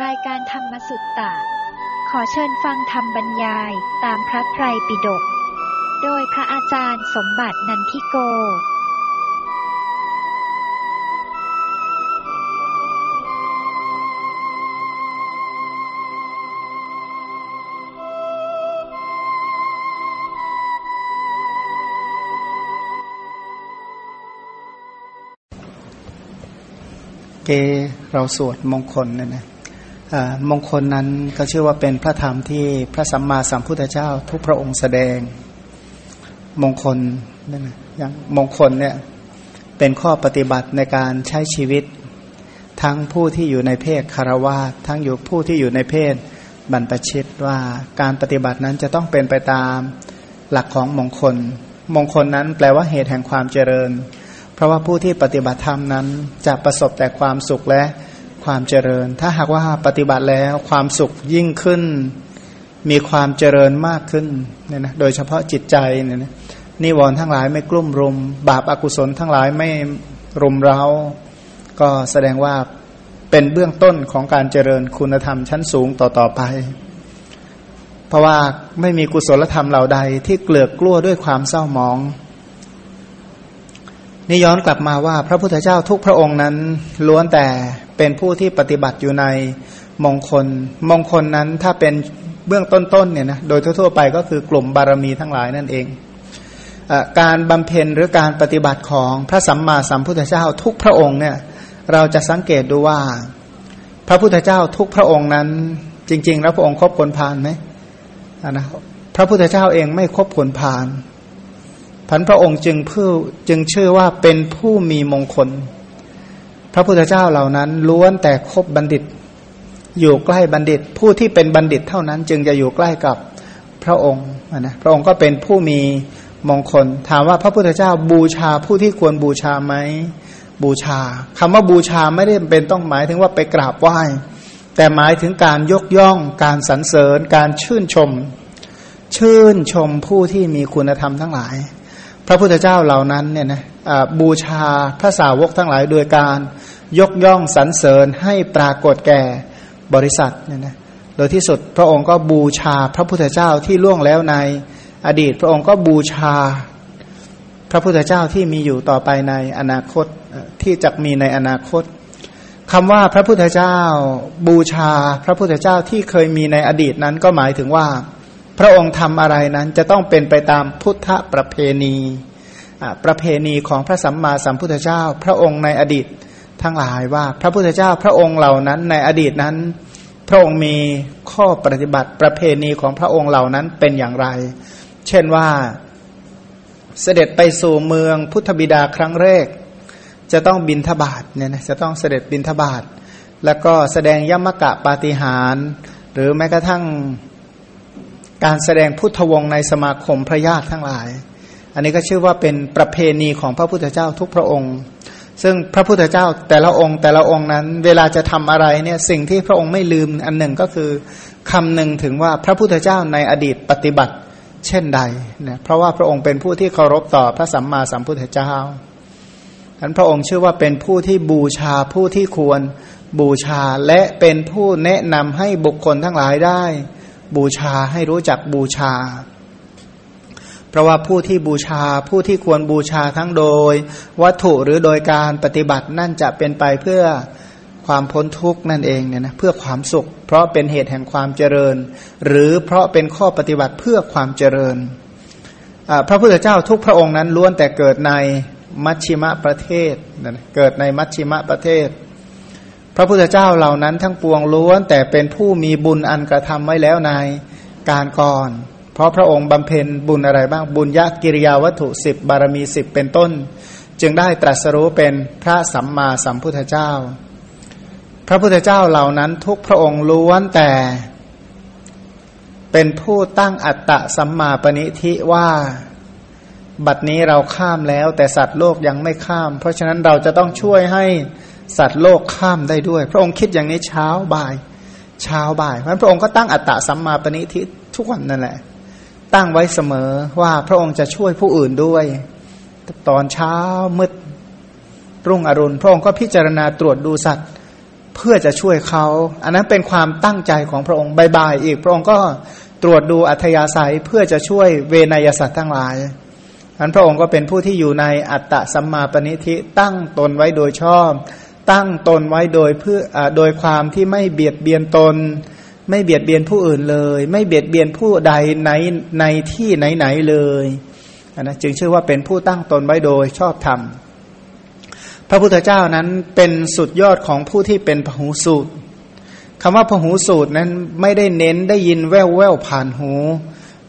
รายการธรรมสุตตะ ขอเชิญฟังธรรมบรรยายตามพระไตรปิฎก โดยพระอาจารย์สมบัตินันทิโก เกเราสวดมงคลเนี่ยนะ มงคลนั้นก็ชื่อว่าเป็นพระธรรมที่พระสัมมาสัมพุทธเจ้า ทุกพระองค์แสดงมงคลนั่นอย่างมงคลเนี่ยเป็นข้อปฏิบัติในการใช้ชีวิต ทั้งผู้ที่อยู่ในเพศคารวาทั้งอยู่ผู้ที่อยู่ในเพศบรรพชิตว่าการปฏิบัตินั้นจะต้องเป็นไปตามหลักของมงคล มงคลนั้นแปลว่าเหตุแห่งความเจริญ เพราะว่าผู้ที่ปฏิบัติธรรมนั้นจะประสบแต่ความสุขและ ความเจริญ ถ้าหากว่าปฏิบัติแล้วความสุขยิ่งขึ้น มีความเจริญมากขึ้นเนี่ยนะโดยเฉพาะจิตใจเนี่ยนะนิวรณ์ทั้งหลายไม่กลุ่มรุม บาปอากุศลทั้งหลายไม่รุมเราก็แสดงว่าเป็นเบื้องต้นของการเจริญคุณธรรมชั้นสูงต่อๆไป เพราะว่าไม่มีกุศลธรรมเหล่าใดที่เกลือกกลั้วด้วยความเศร้าหมองนี่ย้อนกลับมาว่าพระพุทธเจ้าทุกพระองค์นั้นล้วนแต่ เป็นผู้ที่ปฏิบัติอยู่ในมงคล มงคลนั้นถ้าเป็นเบื้องต้นๆเนี่ยนะโดยทั่วๆไปก็คือกลุ่มบารมีทั้งหลายนั่นเองอการบำเพ็ญหรือการปฏิบัติของพระสัมมาสัมพุทธเจ้าทุกพระองค์เนี่ยเราจะสังเกตดูว่า พระพุทธเจ้าทุกพระองค์นั้น จริง ๆ แล้วพระองค์ครบคนพานไหมนะพระพุทธเจ้าเองไม่ครบคนพานพันพระองค์จึงผู้จึงชื่อว่าเป็นผู้มีมงคล พระพุทธเจ้าเหล่านั้น ล้วนแต่คบบัณฑิต อยู่ใกล้บัณฑิต ผู้ที่เป็นบัณฑิตเท่านั้น จึงจะอยู่ใกล้กับพระองค์นะพระองค์ก็เป็นผู้มีมงคล ถามว่าพระพุทธเจ้าบูชาผู้ที่ควรบูชาไหมบูชาคำว่าบูชาไม่ได้เป็นต้องหมายถึงว่าไปกราบไหว้ แต่หมายถึงการยกย่อง การสรรเสริญ การชื่นชม ชื่นชมผู้ที่มีคุณธรรมทั้งหลาย พระพุทธเจ้าเหล่านั้นเนี่ยนะ บูชาพระสาวกทั้งหลายโดยการยกย่องสรรเสริญให้ปรากฏแก่บริษัทเนี่ยนะโดยที่สุดพระองค์ก็บูชาพระพุทธเจ้าที่ล่วงแล้วในอดีต พระองค์ก็บูชาพระพุทธเจ้าที่มีอยู่ต่อไปในอนาคตที่จะมีในอนาคตคำว่าพระพุทธเจ้า บูชาพระพุทธเจ้าที่เคยมีในอดีตนั้นก็หมายถึงว่า พระองค์ทำอะไรนั้นจะต้องเป็นไปตามพุทธประเพณี ประเพณีของพระสัมมาสัมพุทธเจ้า พระองค์ในอดีตทั้งหลายว่าพระพุทธเจ้าพระองค์เหล่านั้นในอดีตนั้น พระองค์มีข้อปฏิบัติประเพณีของพระองค์เหล่านั้นเป็นอย่างไร เช่นว่าเสด็จไปสู่เมืองพุทธบิดาครั้งแรก จะต้องบินทบาทเนี่ยนะจะต้องเสด็จบินทบาทแล้วก็แสดงยมกะปาฏิหารหรือแม้กระทั่งการแสดงพุทธวงศ์ในสมาคมพระญาติทั้งหลาย อันนี้ก็ชื่อว่าเป็นประเพณีของพระพุทธเจ้าทุกพระองค์ ซึ่งพระพุทธเจ้าแต่ละองค์แต่ละองค์นั้น เวลาจะทำอะไรเนี่ยสิ่งที่พระองค์ไม่ลืมอันหนึ่งก็คือคำหนึ่งถึงว่าพระพุทธเจ้าในอดีตปฏิบัติเช่นใดเนี่ยเพราะว่าพระองค์เป็นผู้ที่เคารพต่อพระสัมมาสัมพุทธเจ้าอันพระองค์ชื่อว่าเป็นผู้ที่บูชาผู้ที่ควรบูชาและเป็นผู้แนะนำให้บุคคลทั้งหลายได้ บูชาให้รู้จักบูชา เพราะว่าผู้ที่บูชาผู้ที่ควรบูชาทั้งโดย วัตถุหรือโดยการปฏิบัตินั่นจะเป็นไปเพื่อความพ้นทุกข์นั่นเองเนี่ยนะเพื่อความสุข เพราะเป็นเหตุแห่งความเจริญ หรือเพราะเป็นข้อปฏิบัติเพื่อความเจริญ พระพุทธเจ้าทุกพระองค์นั้นล้วนแต่เกิดในมัชชิมะประเทศเกิดในมัชชิมะประเทศ พระพุทธเจ้าเหล่านั้นทั้งปวงล้วนแต่เป็นผู้มีบุญอันกระทำไว้แล้วในการก่อน เพราะพระองค์บำเพ็ญบุญอะไรบ้างบุญยะกิริยาวัตถุสิบบารมีสิบเป็นต้น จึงได้ตรัสรู้เป็นพระสัมมาสัมพุทธเจ้า พระพุทธเจ้าเหล่านั้นทุกพระองค์ล้วนแต่เป็นผู้ตั้งอัตตะสัมมาปณิทิว่า บัดนี้เราข้ามแล้ว แต่สัตว์โลกยังไม่ข้าม เพราะฉะนั้นเราจะต้องช่วยให้สัตว์โลกข้ามได้ด้วย พระองค์คิดอย่างนี้เช้าบ่าย เช้าบ่ายเพราะพระองค์ก็ตั้งอัตตะสัมมาปณิทิทุกวันนั่นแหละ ตั้งไว้เสมอว่าพระองค์จะช่วยผู้อื่นด้วย ตอนเช้ามืดรุ่งอรุณ พระองค์ก็พิจารณาตรวจดูสัตว์พพื่อจะช่วยเขา อันนั้นเป็นความตั้งใจของพระองค์บายๆอีก พระองค์ก็ตรวจดูอัธยาศัยเพื่อจะช่วยเวนยสัตว์ทั้งหลายอันพระองค์ก็เป็นผู้ที่อยู่ในอัตตะสัมมาปณิธิตั้งตนไว้โดยชอบ ตั้งตนไว้โดยเพื่ออโดยความที่ไม่เบียดเบียนตน ไม่เบียดเบียนผู้อื่นเลย ไม่เบียดเบียนผู้ใดในในที่ไหนๆเลยนะจึงชื่อว่าเป็นผู้ตั้งตนไว้โดยชอบธรรมพระพุทธเจ้านั้นเป็นสุดยอดของผู้ที่เป็นพหูสูตรคำว่าพหูสูตรนั้นไม่ได้เน้นได้ยินแววแววผ่านหู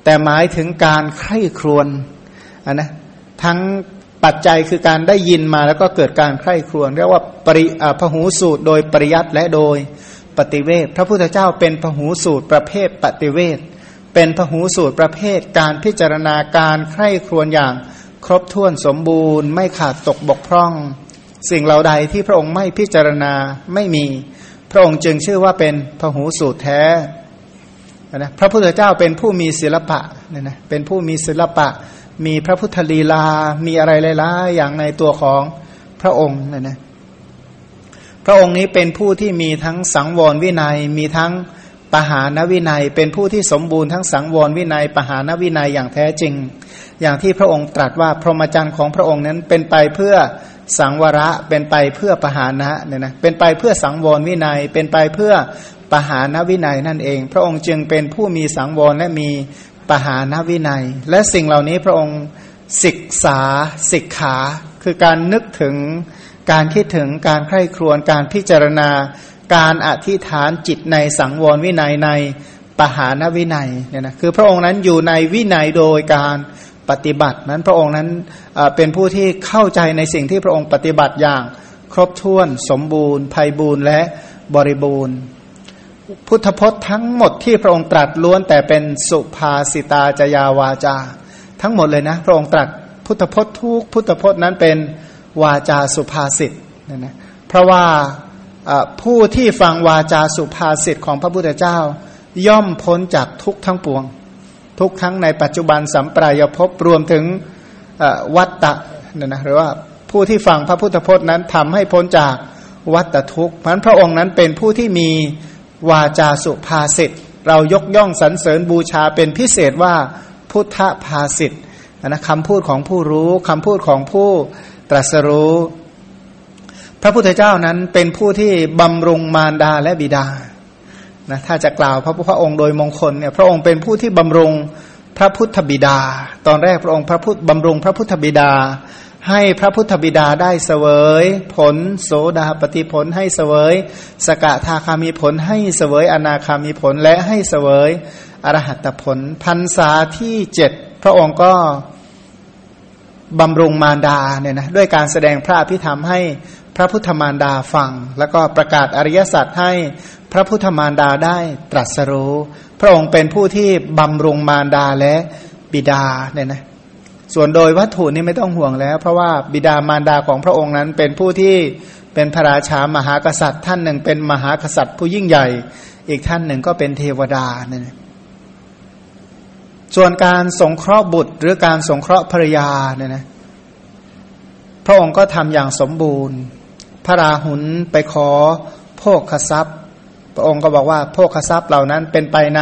แต่หมายถึงการใคร่ครวญนนะทั้งปัจจัยคือการได้ยินมาแล้วก็เกิดการใคร่ครวญเรียกว่าปริพหูสูตรโดยปริยัติและโดย ปฏิเวทพระพุทธเจ้าเป็นพหูสูตรประเภทปฏิเวทเป็นพหูสูตรประเภทการพิจารณาการใคร่ครวญอย่างครบถ้วนสมบูรณ์ ไม่ขาดตกบกพร่อง สิ่งเหล่าใดที่พระองค์ไม่พิจารณาไม่มี พระองค์จึงชื่อว่าเป็นพหูสูตรแท้นะพระพุทธเจ้าเป็นผู้มีศิลปะเนี่ยนะเป็นผู้มีศิลปะ มีพระพุทธลีลา มีอะไรหลายๆอย่างในตัวของพระองค์เนะนะ พระองค์นี้เป็นผู้ที่มีทั้งสังวรวินัยมีทั้งปหานวินัย เป็นผู้ที่สมบูรณ์ทั้งสังวรวินัย ปหานวินัยอย่างแท้จริง อย่างที่พระองค์ตรัสว่าพรหมจรรย์ของพระองค์นั้นเป็นไปเพื่อสังวระเป็นไปเพื่อปหานะเนี่ยนะเป็นไปเพื่อสังวรวินัย เป็นไปเพื่อปหานวินัยนั่นเอง พระองค์จึงเป็นผู้มีสังวรและมีปหานวินัย และสิ่งเหล่านี้พระองค์ศึกษาศิกขา คือการนึกถึง การคิดถึงการใคร่ครวญการพิจารณา การอธิษฐานจิตในสังวรวินัยในปหานวินัยเนี่ยนะคือพระองค์นั้นอยู่ในวินัยโดยการปฏิบัตินั้นพระองค์นั้นเป็นผู้ที่เข้าใจในสิ่งที่พระองค์ปฏิบัติอย่างครบถ้วนสมบูรณ์ภัยบูรณ์และบริบูรณ์ พุทธพจน์ทั้งหมดที่พระองค์ตรัสล้วนแต่เป็นสุภาสิตาจยาวาจา ทั้งหมดเลยนะ พระองค์ตรัสพุทธพจน์ทุกพุทธพจน์นั้นเป็น วาจาสุภาษิตนะนะเพราะว่าผู้ที่ฟังวาจาสุภาษิตของพระพุทธเจ้า ย่อมพ้นจากทุกทั้งปวง ทุกทั้งในปัจจุบันสัมปรายภพรวมถึงวัตตะนี่ยนะหรือว่าผู้ที่ฟังพระพุทธพจน์นั้นทำให้พ้นจากวัตทุกข์เพราะพระองค์นั้นเป็นผู้ที่มีวาจาสุภาษิตเรายกย่องสรรเสริญบูชาเป็นพิเศษว่าพุทธภาษิตนะคำพูดของผู้รู้คำพูดของผู้ ตรัสรู้ พระพุทธเจ้านั้นเป็นผู้ที่บำรุงมารดาและบิดานะถ้าจะกล่าวพระพระองค์โดยมงคลเนี่ยพระองค์เป็นผู้ที่บำรุงพระพุทธบิดา ตอนแรกพระองค์พระพุทธบำรุงพระพุทธบิดา ให้พระพุทธบิดาได้เสวย ผลโสดาปฏิผลให้เสวย สกทาคามีผลให้เสวยอนาคามีผลและให้เสวยอรหัตผลพันษาที่เจ็ดพระองค์ก็ บำรุงมารดาเนี่ยนะด้วยการแสดงพระอภิธรรมให้พระพุทธมารดาฟัง แล้วก็ประกาศอริยสัจให้พระพุทธมารดาได้ตรัสรู้พระองค์เป็นผู้ที่บำรุงมารดาและบิดาเนี่ยนะส่วนโดยวัตถุนี่ไม่ต้องห่วงแล้ว เพราะว่าบิดามารดาของพระองค์นั้นเป็นผู้ที่เป็นพระราชามหากษัตริย์ ท่านหนึ่งเป็นมหากษัตริย์ผู้ยิ่งใหญ่ อีกท่านหนึ่งก็เป็นเทวดาเนี่ย ส่วนการสงเคราะห์บุตร หรือการสงเคราะห์ภรรยาเนี่ยนะพระองค์ก็ทำอย่างสมบูรณ์ พระราหุลไปขอโภคทรัพย์ พระองค์ก็บอกว่าโภคทรัพย์เหล่านั้นเป็นไปใน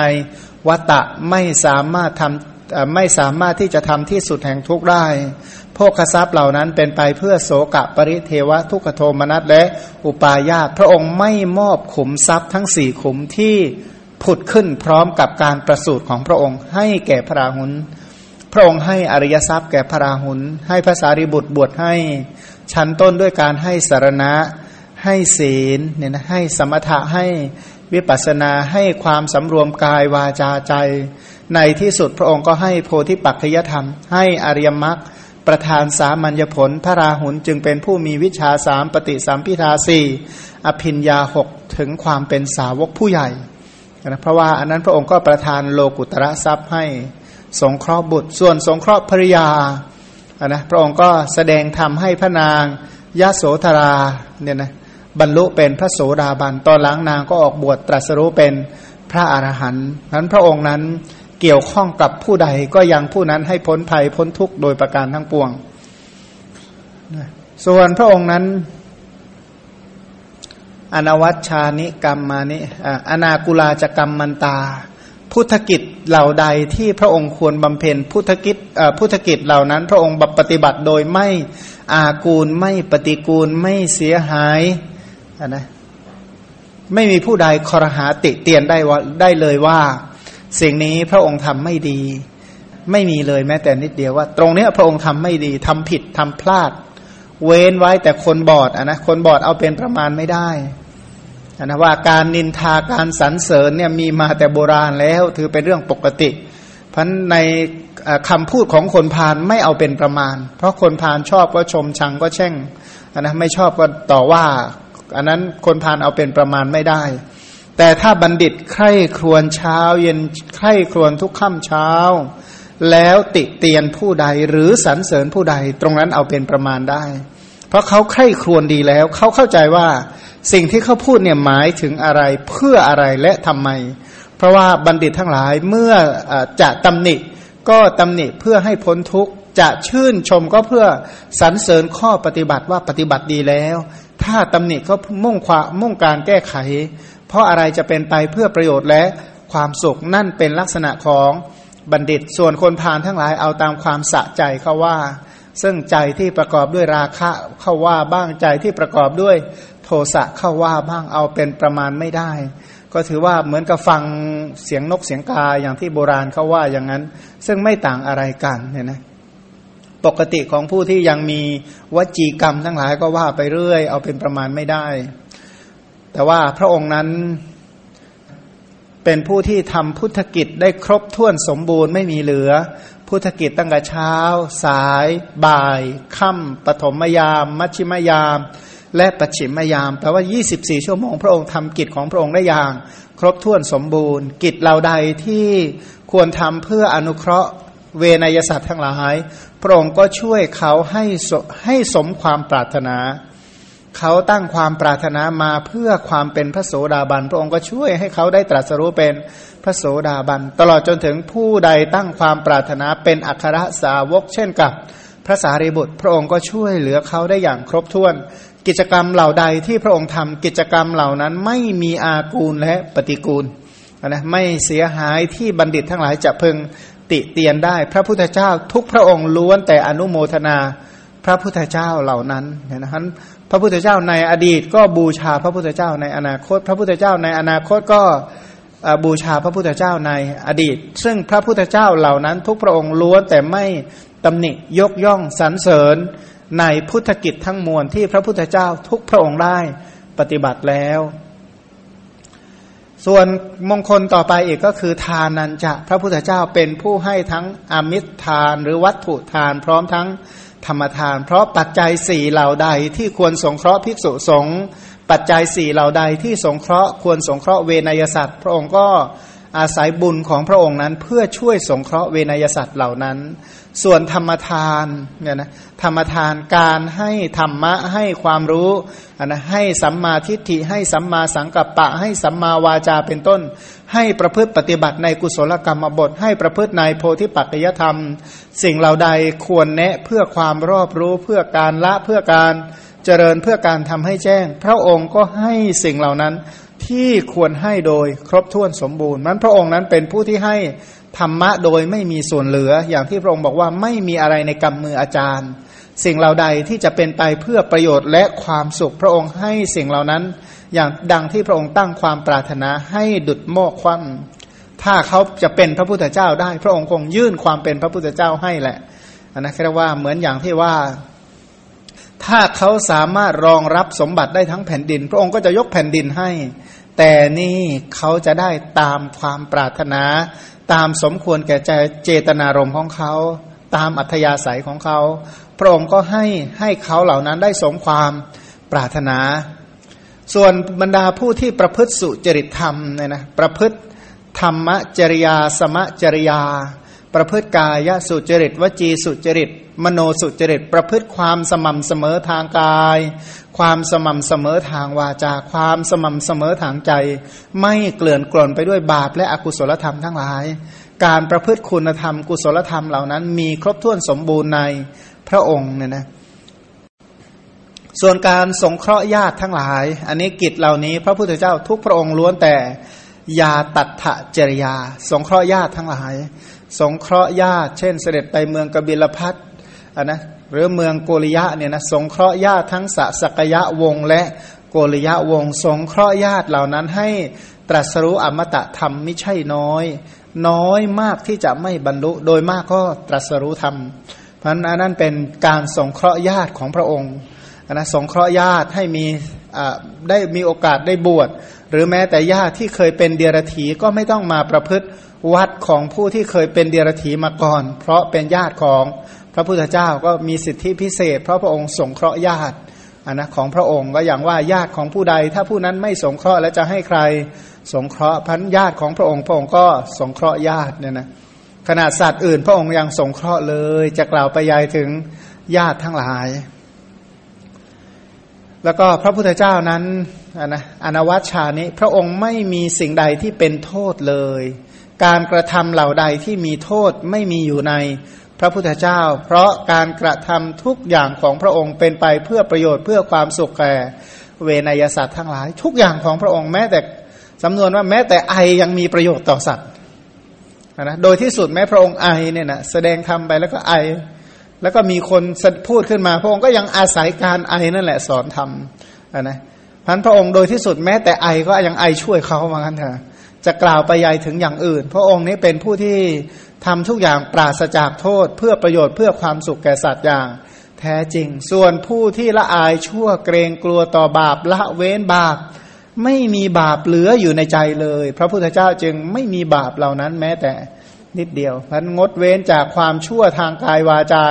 วัตตะไม่สามารถทำไม่สามารถที่จะทำที่สุดแห่งทุกข์ได้โภคทรัพย์เหล่านั้นเป็นไปเพื่อโสกะปริเทวะทุกขโทมนัสและอุปาญาตพระองค์ไม่มอบขุมทรัพย์ทั้งสี่ขุมที่ ผุดขึ้นพร้อมกับการประสูติของพระองค์ ให้แก่พระราหุล พระองค์ให้อริยทรัพย์แก่พระราหุล ให้ภาษาริบุตรบวชให้ ชั้นต้นด้วยการให้สารณะ ให้ศีลเนี่ยนะให้สมถะให้วิปัสนาให้ความสำรวมกายวาจาใจ ในที่สุดพระองค์ก็ให้โพธิปัจจยธรรม ให้อริยมรรคประธานสามัญญผล พระราหุลจึงเป็นผู้มีวิชาสามปฏิสัมพิทาสี่อภินยาหกถึงความเป็นสาวกผู้ใหญ่ นะเพราะว่าอันนั้นพระองค์ก็ประทานโลกุตระทรัพย์ให้สงเคราะห์บุตร ส่วนสงเคราะห์ภริยาอันนะพระองค์ก็แสดงธรรมให้พระนางยะโสธราเนี่ยนะบรรลุเป็นพระโสดาบันตอนหลังนางก็ออกบวชตรัสรู้เป็นพระอรหันต์นั้นพระองค์นั้นเกี่ยวข้องกับผู้ใดก็ยังผู้นั้นให้พ้นภัยพ้นทุกข์โดยประการทั้งปวง ส่วนพระองค์นั้น อนวัชชานิกรรมมานิอนากุลาจกรรมมันตา พุทธกิจเหล่าใดที่พระองค์ควรบำเพ็ญพุทธกิจพุทธกิจเหล่านั้น พระองค์ปฏิบัติโดยไม่อากูลไม่ปฏิกูลไม่เสียหายนะไม่มีผู้ใดครหาติเตียนได้ว่าได้เลยว่า สิ่งนี้พระองค์ทำไม่ดี ไม่มีเลยแม้แต่นิดเดียวว่า ตรงนี้พระองค์ทำไม่ดีทำผิดทำพลาด เว้นไว้แต่คนบอดอะนะคนบอดเอาเป็นประมาณไม่ได้ นะว่าการนินทาการสรรเสริญเนี่ยมีมาแต่โบราณแล้วถือเป็นเรื่องปกติ เพราะในคำพูดของคนพาลไม่เอาเป็นประมาณ เพราะคนพาลชอบก็ชมชังก็แช่งอันนะไม่ชอบก็ต่อว่า อันนั้นคนพานเอาเป็นประมาณไม่ได้ แต่ถ้าบัณฑิตใคร่ครวญเช้า เย็นใคร่ครวญทุกค่ำเช้า แล้วติเตียนผู้ใดหรือสรรเสริญผู้ใดตรงนั้นเอาเป็นประมาณได้ เพราะเขาใคร่ครวญดีแล้ว เขาเข้าใจว่า สิ่งที่เขาพูดเนี่ยหมายถึงอะไรเพื่ออะไรและทำไม เพราะว่าบัณฑิตทั้งหลายเมื่อจะตำหนิ ก็ตำหนิเพื่อให้พ้นทุกข์จะชื่นชมก็เพื่อสรรเสริญข้อปฏิบัติว่าปฏิบัติดีแล้ว ถ้าตำหนิก็มุ่งความมุ่งการแก้ไข เพราะอะไรจะเป็นไปเพื่อประโยชน์และความสุขนั่นเป็นลักษณะของบัณฑิต ส่วนคนพานทั้งหลายเอาตามความสะใจเขาว่า ซึ่งใจที่ประกอบด้วยราคะเขาว่าบ้างใจที่ประกอบด้วย สะเข้าว่าบ้างเอาเป็นประมาณไม่ได้ ก็ถือว่าเหมือนกับฟังเสียงนกเสียงกาอย่างที่โบราณเขาว่าอย่างนั้น ซึ่งไม่ต่างอะไรกันเนี่ยนะปกติของผู้ที่ยังมีวจีกรรมทั้งหลายก็ว่าไปเรื่อย เอาเป็นประมาณไม่ได้ แต่ว่าพระองค์นั้นเป็นผู้ที่ทำพุทธกิจได้ครบถ้วนสมบูรณ์ไม่มีเหลือ พุทธกิจตั้งแต่เช้า สาย บ่าย ค่ำปฐมยาม มัชชิมยาม และปัจฉิมยามแปลว่า 24 ชั่วโมงพระองค์ทำกิจของพระองค์ได้อย่าง ครบถ้วนสมบูรณ์ กิจเหล่าใดที่ควรทำเพื่ออนุเคราะห์เวนยสัตว์ทั้งหลาย พระองค์ก็ช่วยเขาให้ให้สมความปรารถนา เขาตั้งความปรารถนามาเพื่อความเป็นพระโสดาบัน พระองค์ก็ช่วยให้เขาได้ตรัสรู้เป็นพระโสดาบัน ตลอดจนถึงผู้ใดตั้งความปรารถนาเป็นอัครสาวก เช่นกับพระสารีบุตร พระองค์ก็ช่วยเหลือเขาได้อย่างครบถ้วน กิจกรรมเหล่าใดที่พระองค์ทำกิจกรรมเหล่านั้นไม่มีอากูลและปฏิกูลนะไม่เสียหายที่บัณฑิตทั้งหลายจะพึงติเตียนได้ พระพุทธเจ้าทุกพระองค์ล้วนแต่อนุโมทนาพระพุทธเจ้าเหล่านั้นนะครับพระพุทธเจ้าในอดีตก็บูชาพระพุทธเจ้าในอนาคต พระพุทธเจ้าในอนาคตก็บูชาพระพุทธเจ้าในอดีต ซึ่งพระพุทธเจ้าเหล่านั้น ทุกพระองค์ล้วนแต่ไม่ตำหนิยกย่องสรรเสริญ ในพุทธกิจทั้งมวลที่พระพุทธเจ้าทุกพระองค์ได้ปฏิบัติแล้ว ส่วนมงคลต่อไปอีกก็คือทานันจะพระพุทธเจ้าเป็นผู้ให้ทั้งอมิตรทานหรือวัตถุทาน พร้อมทั้งธรรมทาน เพราะปัจจัยสี่เหล่าใดที่ควรสงเคราะห์ภิกษุสงฆ์ปัจจัยสี่เหล่าใดที่สงเคราะห์ควรสงเคราะห์เวนยสัตว์ พระองค์ก็อาศัยบุญของพระองค์นั้นเพื่อช่วยสงเคราะห์เวนยสัตว์เหล่านั้น ส่วนธรรมทานเนี่ยนะธรรมทานการให้ธรรมะให้ความรู้นะให้สัมมาทิฏฐิให้สัมมาสังกัปปะ ให้สัมมาวาจาเป็นต้น ให้ประพฤติปฏิบัติในกุศลกรรมบท ให้ประพฤติในโพธิปัจจยธรรม สิ่งเหล่าใดควรแนะเพื่อความรอบรู้เพื่อการละเพื่อการเจริญเพื่อการทำให้แจ้ง พระองค์ก็ให้สิ่งเหล่านั้นที่ควรให้โดยครบถ้วนสมบูรณ์นั้นพระองค์นั้นเป็นผู้ที่ให้ ธรรมะโดยไม่มีส่วนเหลือ อย่างที่พระองค์บอกว่าไม่มีอะไรในกำมืออาจารย์ สิ่งเหล่าใดที่จะเป็นไปเพื่อประโยชน์และความสุขพระองค์ให้สิ่งเหล่านั้น อย่างดังที่พระองค์ตั้งความปรารถนาให้ดุดโมกควันถ้าเขาจะเป็นพระพุทธเจ้าได้ พระองค์คงยื่นความเป็นพระพุทธเจ้าให้แหละอันนั้นแค่ว่าเหมือนอย่างที่ว่า ถ้าเขาสามารถรองรับสมบัติได้ทั้งแผ่นดิน พระองค์ก็จะยกแผ่นดินให้ แต่นี่เขาจะได้ตามความปรารถนา ตามสมควรแก่ใจเจตนารมณ์ของเขา ตามอัธยาศัยของเขา พระองค์ก็ให้ให้เขาเหล่านั้นได้สมความปรารถนา ส่วนบรรดาผู้ที่ประพฤติสุจริตธรรมเนี่ยนะประพฤติธรรมจริยา สมจริยา ประพฤติกายสุจริต วจีสุจริต มโนสุจริต ประพฤติความสม่ำเสมอทางกาย ความสม่ำเสมอทางวาจา ความสม่ำเสมอทางใจ ไม่เกลื่อนกล่นไปด้วยบาปและอกุศลธรรมทั้งหลาย การประพฤติคุณธรรม กุศลธรรมเหล่านั้น มีครบถ้วนสมบูรณ์ในพระองค์เนี่ยนะส่วนการสงเคราะห์ญาติทั้งหลาย อันนี้กิจเหล่านี้ พระพุทธเจ้าทุกพระองค์ล้วนแต่ยาตัดถจริยา สงเคราะห์ญาติทั้งหลาย สงเคราะห์ญาติ เช่น เสด็จไปเมืองกบิลพัทนนะหรือเมืองโกริยะเนี่ยนะสงเคราะห์ญาติทั้งสะสกยะวงและโกริยะวงสงเคราะห์ญาติเหล่านั้นให้ตรัสรู้อมตะธรรมไม่ใช่น้อย น้อยมากที่จะไม่บรรลุโดยมากก็ตรัสรู้ธรรม เพราะนั้นเป็นการสงเคราะห์ญาติของพระองค์นะสงเคราะห์ญาติให้มีได้มีโอกาสได้บวชหรือแม้แต่ญาติที่เคยเป็นเดียรถีก็ไม่ต้องมาประพฤติ วัดของผู้ที่เคยเป็นเดียรถีมาก่อน เพราะเป็นญาติของพระพุทธเจ้าก็มีสิทธิพิเศษ เพราะพระองค์สงเคราะห์ญาติอันนะของพระองค์ก็อย่างว่าญาติของผู้ใด ถ้าผู้นั้นไม่สงเคราะห์แล้วจะให้ใครสงเคราะห์พันญาติของพระองค์พระองค์ก็สงเคราะห์ญาติเนี่ยนะขนาดสัตว์อื่น พระองค์ยังสงเคราะห์เลย จะกล่าวไปยายถึงญาติทั้งหลาย แล้วก็พระพุทธเจ้านั้นนะอนวัชชานี้พระองค์ไม่มีสิ่งใดที่เป็นโทษเลย การกระทำเหล่าใดที่มีโทษไม่มีอยู่ในพระพุทธเจ้า เพราะการกระทำทุกอย่างของพระองค์เป็นไปเพื่อประโยชน์เพื่อความสุขแก่เวนยสัตว์ทั้งหลาย ทุกอย่างของพระองค์แม้แต่สำนวนว่าแม้แต่ไอยังมีประโยชน์ต่อสัตว์นะโดยที่สุดแม้พระองค์ไอเนี่ยนะแสดงทำไปแล้วก็ไอ แล้วก็มีคนพูดขึ้นมา พระองค์ก็ยังอาศัยการไอนั่นแหละสอนทำนะพันพระองค์โดยที่สุดแม้แต่ไอก็ยังไอช่วยเขาเหมือนกันเถอะ จะกล่าวไปใหญ่ถึงอย่างอื่น พระองค์นี้เป็นผู้ที่ทำทุกอย่างปราศจากโทษ เพื่อประโยชน์เพื่อความสุขแก่สัตว์อย่าง แท้จริง ส่วนผู้ที่ละอายชั่วเกรงกลัวต่อบาปละเว้นบาป ไม่มีบาปเหลืออยู่ในใจเลย พระพุทธเจ้าจึงไม่มีบาปเหล่านั้นแม้แต่นิดเดียวพันงดเว้นจากความชั่วทางกายวาจา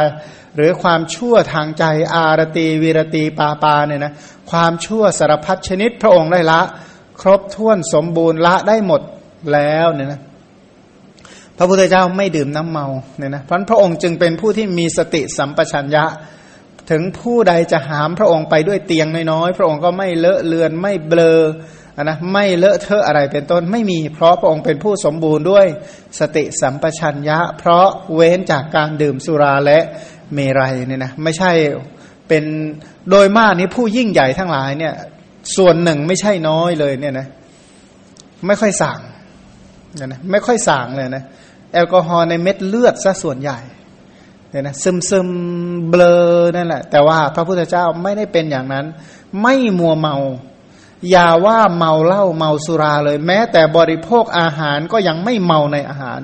หรือความชั่วทางใจอารตีวีรตีปาปาเนี่ยนะความชั่วสารพัดชนิดพระองค์ได้ละ ครบถ้วนสมบูรณ์ละได้หมดแล้วเนี่ยนะพระพุทธเจ้าไม่ดื่มน้ำเมาเนี่ยนะเพราะพระองค์จึงเป็นผู้ที่มีสติสัมปชัญญะ ถึงผู้ใดจะหามพระองค์ไปด้วยเตียงน้อยๆพระองค์ก็ไม่เลอะเลือนไม่เบลอนะไม่เลอะเทอะอะไรเป็นต้นไม่มี เพราะพระองค์เป็นผู้สมบูรณ์ด้วยสติสัมปชัญญะ เพราะเว้นจากการดื่มสุราและเมรัยเนี่ยนะไม่ใช่เป็นโดยมากนี้ผู้ยิ่งใหญ่ทั้งหลายเนี่ย ส่วนหนึ่งไม่ใช่น้อยเลยเนี่ยนะไม่ค่อยสั่งเนี่ยนะไม่ค่อยสั่งเลยนะแอลกอฮอล์ในเม็ดเลือดซะส่วนใหญ่เนี่ยนะซึมซึมเบลอนั่นแหละ แต่ว่าพระพุทธเจ้าไม่ได้เป็นอย่างนั้น ไม่มัวเมาอย่าว่าเมาเหล้าเมาสุราเลย แม้แต่บริโภคอาหารก็ยังไม่เมาในอาหาร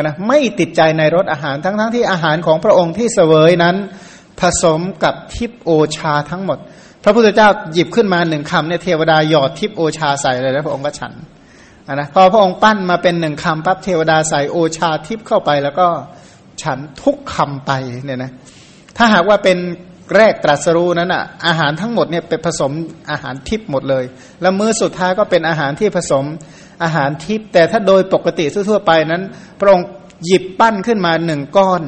นะไม่ติดใจในรสอาหารทั้งๆทที่อาหารของพระองค์ที่เสวยนั้น ผสมกับทิพโอชาทั้งหมด ระพุทธเจ้าหยิบขึ้นมาหนึ่งคำเนี่ยเทวดาหยอดทิพโอชาใส่เลยแล้วพระองค์ก็ฉันนะพอพระองค์ปั้นมาเป็นหนึ่งคำปั๊บเทวดาใส่โอชาทิพเข้าไป แล้วก็ฉันทุกคำไปเนี่ยนะถ้าหากว่าเป็นแรกตรัสรู้นั้นอะอาหารทั้งหมดเนี่ยเป็นผสมอาหารทิพหมดเลย แล้วมื้อสุดท้ายก็เป็นอาหารที่ผสมอาหารทิพแต่ถ้าโดยปกติทั่วไปนั้น พระองค์หยิบปั้นขึ้นมาหนึ่งก้อน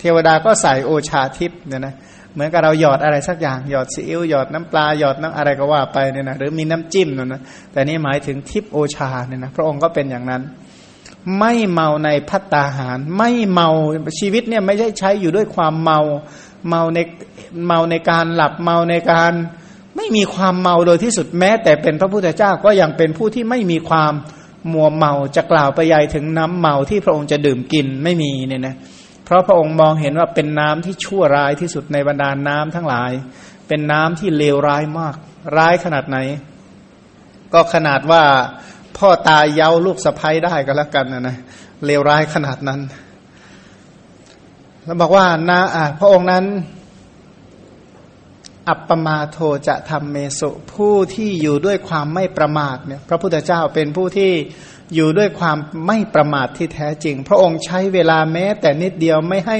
เทวดาก็ใส่โอชาทิพเนี่ยนะ เหมือนกับเราหยอดอะไรสักอย่างหยอดซีอิ๊วหยอดน้ำปลาหยอดน้ำอะไรก็ว่าไปเนี่ยนะหรือมีน้ำจิ้มนะนะแต่นี่หมายถึงทิพโอชาเนี่ยนะพระองค์ก็เป็นอย่างนั้น ไม่เมาในพัตตาหาร ไม่เมาชีวิตเนี่ยไม่ใช่ใช้อยู่ด้วยความเมาเมาในเมาในการหลับเมาในการไม่มีความเมาโดยที่สุดแม้ แต่เป็นพระพุทธเจ้าก็ยังเป็นผู้ที่ไม่มีความมัวเมาจะกล่าวไปยายถึงน้ำเมาที่พระองค์จะดื่มกินไม่มีเนี่ยนะเพราะพระองค์มองเห็นว่าเป็นน้ำที่ชั่วร้ายที่สุดในบรรดาน้ำทั้งหลาย เป็นน้ำที่เลวร้ายมาก ร้ายขนาดไหน ก็ขนาดว่าพ่อตายเย้าลูกสะพ้ยได้ก็แล้วกันนะนะเลวร้ายขนาดนั้น แล้วบอกว่านะพระองค์นั้น อัปปมาโทจะทำเมสุผู้ที่อยู่ด้วยความไม่ประมาทเนี่ย พระพุทธเจ้าเป็นผู้ที่ อยู่ด้วยความไม่ประมาทที่แท้จริง พระองค์ใช้เวลาแม้ แต่นิดเดียวไม่ให้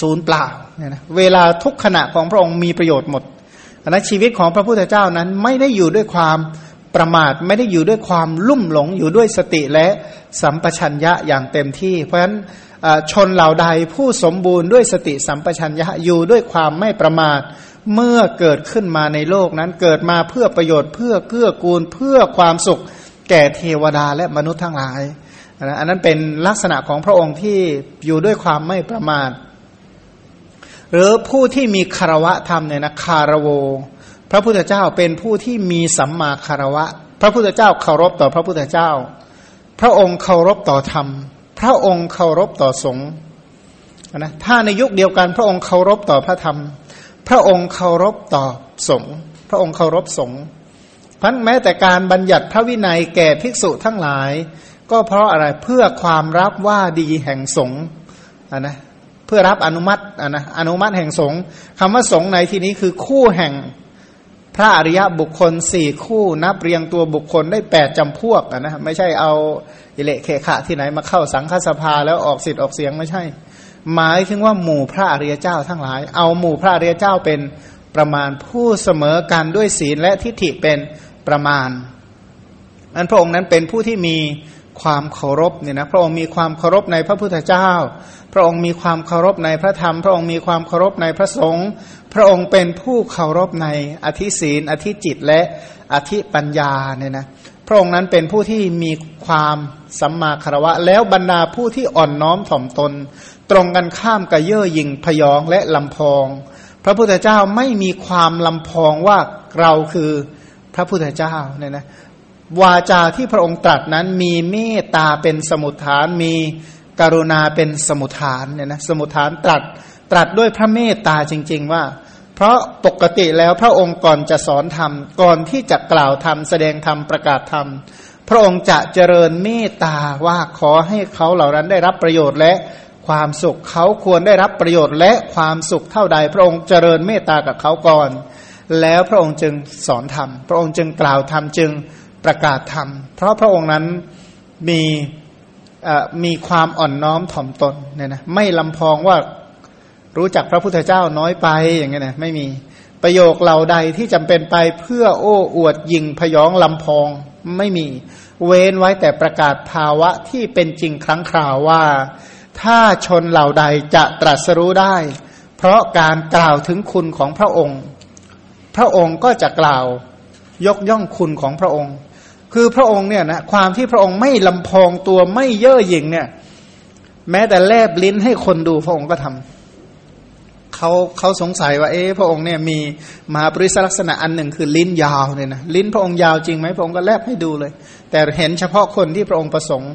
ศูนย์เปล่าเนี่ยนะเวลาทุกขณะของพระองค์มีประโยชน์หมดนะชีวิตของพระพุทธเจ้านั้นไม่ได้อยู่ด้วยความประมาทไม่ได้อยู่ด้วยความลุ่มหลงอยู่ด้วยสติและสัมปชัญญะอย่างเต็มที่ เพราะฉะนั้นชนเหล่าใดผู้สมบูรณ์ด้วยสติสัมปชัญญะอยู่ด้วยความไม่ประมาทเมื่อเกิดขึ้นมาในโลกนั้นเกิดมาเพื่อประโยชน์เพื่อเกื้อกูลเพื่อความสุข แก่เทวดาและมนุษย์ทั้งหลายอันนั้นเป็นลักษณะของพระองค์ที่อยู่ด้วยความไม่ประมาทหรือผู้ที่มีคารวะธรรมเนี่ยนะคารโว พระพุทธเจ้าเป็นผู้ที่มีสัมมาคารวะ พระพุทธเจ้าเคารพต่อพระพุทธเจ้า พระองค์เคารพต่อธรรม พระองค์เคารพต่อสงฆ์นะถ้าในยุคเดียวกัน พระองค์เคารพต่อพระธรรม พระองค์เคารพต่อสงฆ์พระองค์เคารพสงฆ์ พันแม้แต่การบัญญัติพระวินัยแก่ภิกษุทั้งหลาย ก็เพราะอะไรเพื่อความรับว่าดีแห่งสงฆ์นะเพื่อรับอนุมัตินะอนุมัติแห่งสงฆ์คำว่าสงฆ์ในที่นี้คือคู่แห่งพระอริยบุคคลสี่คู่นับเรียงตัวบุคคลได้แปดจำพวกนะไม่ใช่เอาอิเละเคขะที่ไหนมาเข้าสังฆสภาแล้วออกสิทธิ์ออกเสียงไม่ใช่ หมายถึงว่าหมู่พระอริยเจ้าทั้งหลาย เอาหมู่พระอริยเจ้าเป็นประมาณผู้เสมอกันด้วยศีลและทิฏฐิเป็น ประมาณอันพระองค์นั้นเป็นผู้ที่มีความเคารพเนี่ยนะพระองค์มีความเคารพในพระพุทธเจ้า พระองค์มีความเคารพในพระธรรม พระองค์มีความเคารพในพระสงฆ์พระองค์เป็นผู้เคารพในอธิศีล อธิจิตและอธิปัญญาเนี่ยนะพระองค์นั้นเป็นผู้ที่มีความสัมมาคารวะ แล้วบรรดาผู้ที่อ่อนน้อมถ่อมตน ตรงกันข้ามกับเย่อหยิ่งพยองและลำพอง พระพุทธเจ้าไม่มีความลำพองว่าเราคือ พระพุทธเจ้าเนี่ยนะวาจาที่พระองค์ตรัสนั้นมีเมตตาเป็นสมุทฐานมีกรุณาเป็นสมุทฐานเนี่ยนะสมุทฐานตรัสตรัสด้วยพระเมตตาจริง ๆ ว่า เพราะปกติแล้วพระองค์ก่อนจะสอนธรรมก่อนที่จะกล่าวธรรมแสดงธรรมประกาศธรรมพระองค์จะเจริญเมตตาว่าขอให้เขาเหล่านั้นได้รับประโยชน์และความสุขเขาควรได้รับประโยชน์และความสุขเท่าใด พระองค์เจริญเมตตากับเขาก่อน แล้วพระองค์จึงสอนธรรม พระองค์จึงกล่าวธรรมจึงประกาศธรรม เพราะพระองค์นั้นมีมีความอ่อนน้อมถ่อมตนเนี่ยนะไม่ลำพองว่ารู้จักพระพุทธเจ้าน้อยไปอย่างเงี้ยนะไม่มีประโยคเหล่าใดที่จำเป็นไปเพื่อโอ้อวดยิงพยองลำพองไม่มี เว้นไว้แต่ประกาศภาวะที่เป็นจริงครั้งคราวว่า ถ้าชนเหล่าใดจะตรัสรู้ได้ เพราะการกล่าวถึงคุณของพระองค์ ระองค์ก็จะกล่าวยกย่องคุณของพระองค์ คือพระองค์เนี่ยนะความที่พระองค์ไม่ลำพองตัวไม่เย่อหยิ่งเนี่ย แม้แต่แลบลิ้นให้คนดูพระองค์ก็ทำเขาเขาสงสัยว่าเอ๊ะพระองค์เนี่ยมีมหาปริศลักษณะอันหนึ่งคือลิ้นยาวเนี่ยนะลิ้นพระองค์ยาวจริงไหมพระองค์ก็แลบให้ดูเลย แต่เห็นเฉพาะคนที่พระองค์ประสงค์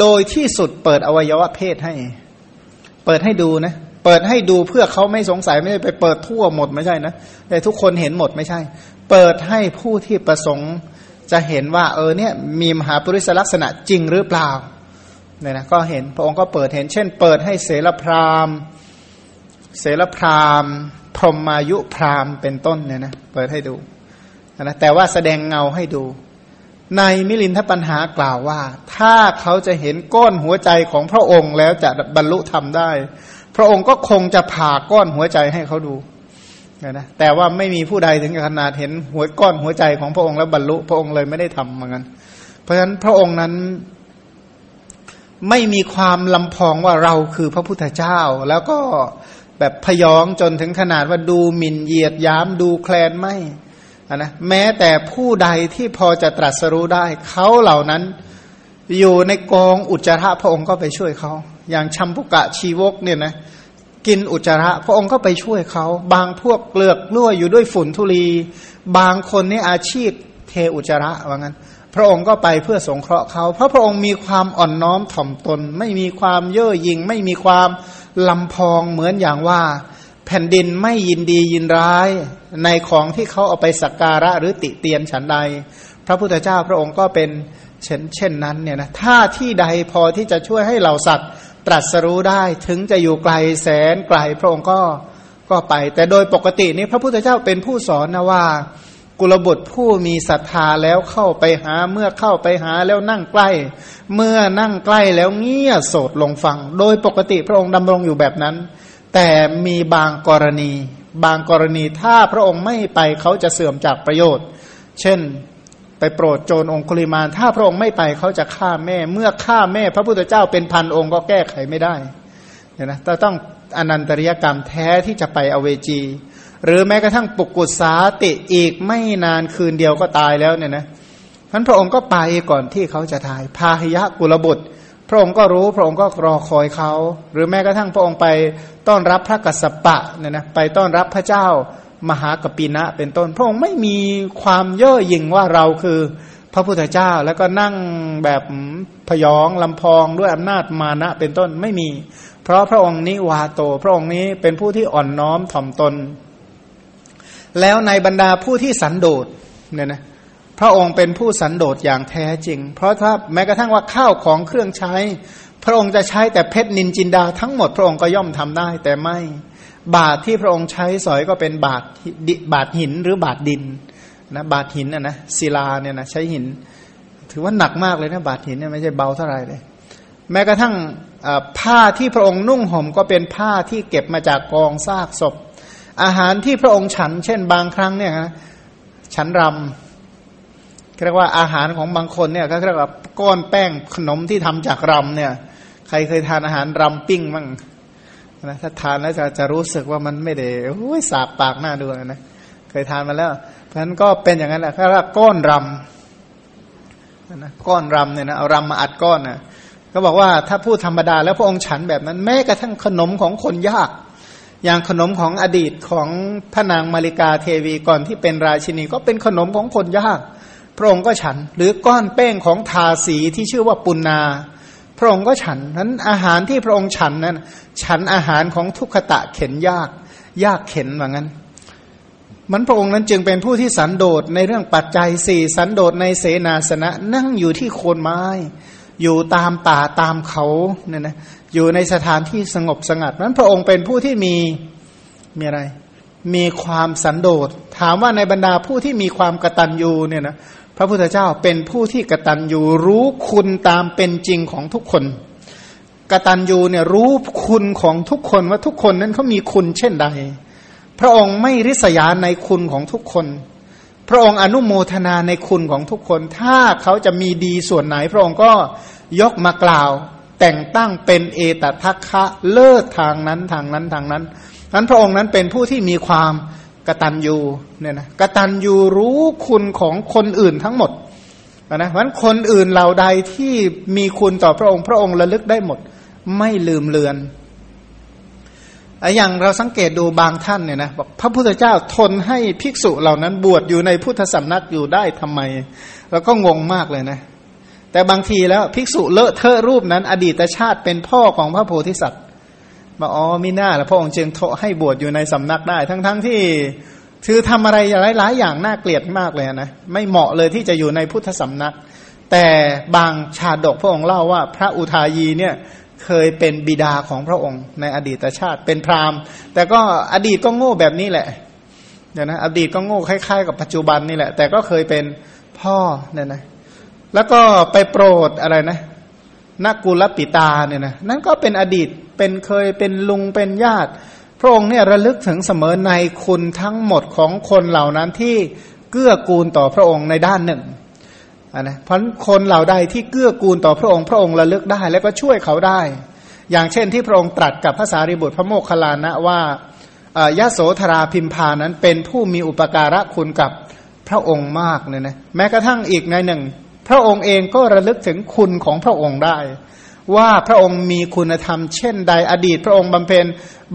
โดยที่สุดเปิดอวัยวะเพศให้ เปิดให้ดูนะ เปิดให้ดูเพื่อเขาไม่สงสัยไม่ได้ไปเปิดทั่วหมดไม่ใช่นะแต่ทุกคนเห็นหมดไม่ใช่ เปิดให้ผู้ที่ประสงค์จะเห็นว่า เออเนี่ยมีมหาปริศลักษณะจริงหรือเปล่าเนี่ยนะก็เห็นพระองค์ก็เปิดเห็น เช่น เปิดให้เสรพรามเสรพรามพรหมายุพรามเป็นต้นเนี่ยนะเปิดให้ดูนะแต่ว่าแสดงเงาให้ดู ในมิลินทปัญหากล่าวว่า ถ้าเขาจะเห็นก้อนหัวใจของพระองค์แล้วจะบรรลุธรรมได้ พระองค์ก็คงจะผ่าก้อนหัวใจให้เขาดูนะแต่ว่าไม่มีผู้ใดถึงขนาดเห็นหัวก้อนหัวใจของพระองค์แล้วบรรลุ พระองค์เลยไม่ได้ทำเหมือนกันเพราะฉะนั้นพระองค์นั้นไม่มีความลำพองว่าเราคือพระพุทธเจ้า แล้วก็แบบพยองจนถึงขนาดว่าดูหมิ่นเหยียดย้มดูแคลนไม่นะแม้แต่ผู้ใดที่พอจะตรัสรู้ได้ เขาเหล่านั้นอยู่ในกองอุจจาระพระองค์ก็ไปช่วยเขา อย่างชัมพุกะชีวกเนี่ยนะกินอุจจาระ พระองค์ก็ไปช่วยเขา บางพวกเกลือกลั่วอยู่ด้วยฝุ่นทุลี บางคนนี่อาชีพเทอุจจาระว่างั้น พระองค์ก็ไปเพื่อสงเคราะห์เขาเพราะพระองค์มีความอ่อนน้อมถ่อมตน ไม่มีความเย่อหยิ่งไม่มีความลำพองเหมือนอย่างว่า แผ่นดินไม่ยินดียินร้ายในของที่เขาเอาไปสักการะหรือติเตียนฉันใด พระพุทธเจ้าพระองค์ก็เป็นเช่นเช่นนั้นเนี่ยนะถ้าที่ใดพอที่จะช่วยให้เหล่าสัตว์ ตรัสรู้ได้ถึงจะอยู่ไกลแสนไกลพระองค์ก็ก็ไป แต่โดยปกตินี้พระพุทธเจ้าเป็นผู้สอนนะว่า กุลบุตรผู้มีศรัทธาแล้วเข้าไปหาเมื่อเข้าไปหาแล้วนั่งใกล้ เมื่อนั่งใกล้แล้วเงียโสดลงฟัง โดยปกติพระองค์ดำรงอยู่แบบนั้น แต่มีบางกรณี บางกรณีถ้าพระองค์ไม่ไปเขาจะเสื่อมจากประโยชน์ เช่น ไปโปรดโจรองคุลิมาน ถ้าพระองค์ไม่ไปเขาจะฆ่าแม่ เมื่อฆ่าแม่ พระพุทธเจ้าเป็นพันองค์ก็แก้ไขไม่ได้เนี่ยนะต,ต้องอนันตริยกรรมแท้ที่จะไปอเวจี หรือแม้กระทั่งปุกุสาติอีกไม่นานคืนเดียวก็ตายแล้วเนี่ยนะท่านพระองค์ก็ไปก่อนที่เขาจะตายพาหิยะกุลบุตร พระองค์ก็รู้พระองค์ก็รอคอยเขา หรือแม้กระทั่งพระองค์ไปต้อนรับพระกัสสปะเนี่ยนะไปต้อนรับพระเจ้า มหากปินะเป็นต้น พระองค์ไม่มีความเย่อหยิ่งว่าเราคือ พระพุทธเจ้าแล้วก็นั่งแบบพยองลำพองด้วยอำนาจมานะเป็นต้นไม่มี เพราะพระองค์นิวาโต พระองค์นี้เป็นผู้ที่อ่อนน้อมถ่อมตน แล้วในบรรดาผู้ที่สันโดษเนี่ยนะพระองค์เป็นผู้สันโดษอย่างแท้จริง เพราะถ้าแม้กระทั่งว่าข้าวของเครื่องใช้ พระองค์จะใช้แต่เพชรนินจินดาทั้งหมดพระองค์ก็ย่อมทำได้แต่ไม่ บาทที่พระองค์ใช้สอยก็เป็นบาทบาทหินหรือบาทดินนะบาทหินนะนะศิลาเนี่ยนะใช้หิน ถือว่าหนักมากเลยนะบาทหินเนี่ยไม่ใช่เบาเท่าไหร่เลย แม้กระทั่งผ้าที่พระองค์นุ่งห่มก็เป็นผ้าที่เก็บมาจากกองซากศพ อาหารที่พระองค์ฉัน เช่นบางครั้งเนี่ยนะฉันรำเรียกว่าอาหารของบางคนเนี่ยก็เรียกว่าก้อนแป้งขนมที่ทำจากรำเนี่ย ใครเคยทานอาหารรำปิ้งบ้าง นะถ้าทานแล้วจะจะรู้สึกว่ามันไม่ได้โอ้ยสาบปากหน้าดูนะ เคยทานมาแล้ว เพราะฉะนั้นก็เป็นอย่างนั้นแหละเขาเรียกก้อนรำนะก้อนรำเนี่ยนะเอารำมาอัดก้อนนะก็บอกว่าถ้าพูดธรรมดาแล้วพระองค์ฉันแบบนั้นแม้กระทั่งขนมของคนยาก อย่างขนมของอดีตของพระนางมาริกาเทวีก่อนที่เป็นราชินีก็เป็นขนมของคนยาก พระองค์ก็ฉัน หรือก้อนแป้งของทาสีที่ชื่อว่าปุณนา พระองค์ก็ฉันนั้นอาหารที่พระองค์ฉันนั้น ฉันอาหารของทุกขตะเข็นยาก ยากเข็นว่างั้น มันพระองค์นั้นจึงเป็นผู้ที่สันโดษในเรื่องปัจจัยสี่สันโดษในเสนาสนะ นั่งอยู่ที่โคนไม้ อยู่ตามป่าตามเขาเนี่ยนะอยู่ในสถานที่สงบสงัดนั้นพระองค์เป็นผู้ที่มีมีอะไร มีความสันโดษถามว่าในบรรดาผู้ที่มีความกระตันยูเนี่ยนะ พระพุทธเจ้าเป็นผู้ที่กระตัญญูรู้คุณตามเป็นจริงของทุกคนกตัญญูเนี่ยรู้คุณของทุกคนว่าทุกคนนั้นเขามีคุณเช่นใด พระองค์ไม่ริษยาในคุณของทุกคน พระองค์อนุโมทนาในคุณของทุกคน ถ้าเขาจะมีดีส่วนไหน พระองค์ก็ยกมากล่าว แต่งตั้งเป็นเอตทัคคะเลิศทางนั้นทางนั้นทางนั้นนั้นพระองค์นั้นเป็นผู้ที่มีความ กตัญญูเนี่ยนะกตัญญูรู้คุณของคนอื่นทั้งหมดนะเพราะคนอื่นเหล่าใดที่มีคุณต่อพระองค์พระองค์ระลึกได้หมด ไม่ลืมเลือนอย่างเราสังเกตดูบางท่านเนี่ยนะบอกพระพุทธเจ้าทนให้ภิกษุเหล่านั้นบวชอยู่ในพุทธสำนักอยู่ได้ทำไมเราก็งงมากเลยนะ แต่บางทีแล้วภิกษุเลอะเทอะรูปนั้น อดีตชาติเป็นพ่อของพระโพธิสัตว์ มาอ๋อมิน่าแล้วพระองค์จึงให้บวชอยู่ในสำนักได้ ทั้งๆทที่คือทำอะไรหลายๆอย่างน่าเกลียดมากเลยนะไม่เหมาะเลยที่จะอยู่ในพุทธสำนัก แต่บางชาดกพระองค์เล่าว่า พระอุทายีเนี่ยเคยเป็นบิดาของพระองค์ ในอดีตชาติเป็นพราหมณ์ แต่ก็อดีตก็โง่แบบนี้แหละเดี๋ยวนะอดีตก็โง่คล้าย ๆ กับปัจจุบันนี่แหละ แต่ก็เคยเป็นพ่อเนี่ยนะแล้วก็ไปโปรดอะไรนะ นักกุลปิตาเนี่ยนะนั่นก็เป็นอดีตเป็นเคยเป็นลุงเป็นญาติ พระองค์เนี่ยระลึกถึงเสมอในคุณทั้งหมดของคนเหล่านั้นที่เกื้อกูลต่อพระองค์ในด้านหนึ่งนะเพราะคนเหล่าใดที่เกื้อกูลต่อพระองค์พระองค์ระลึกได้ แล้วก็ช่วยเขาได้ อย่างเช่นที่พระองค์ตรัสกับพระสารีบุตรพระโมคคัลลานะว่ายะโสธราพิมพานั้นเป็นผู้มีอุปการะคุณกับพระองค์มากเนี่ยนะแม้กระทั่งอีกในหนึ่ง พระองค์เองก็ระลึกถึงคุณของพระองค์ได้ ว่าพระองค์มีคุณธรรม เช่นใดอดีต พระองค์บำเพ็ญ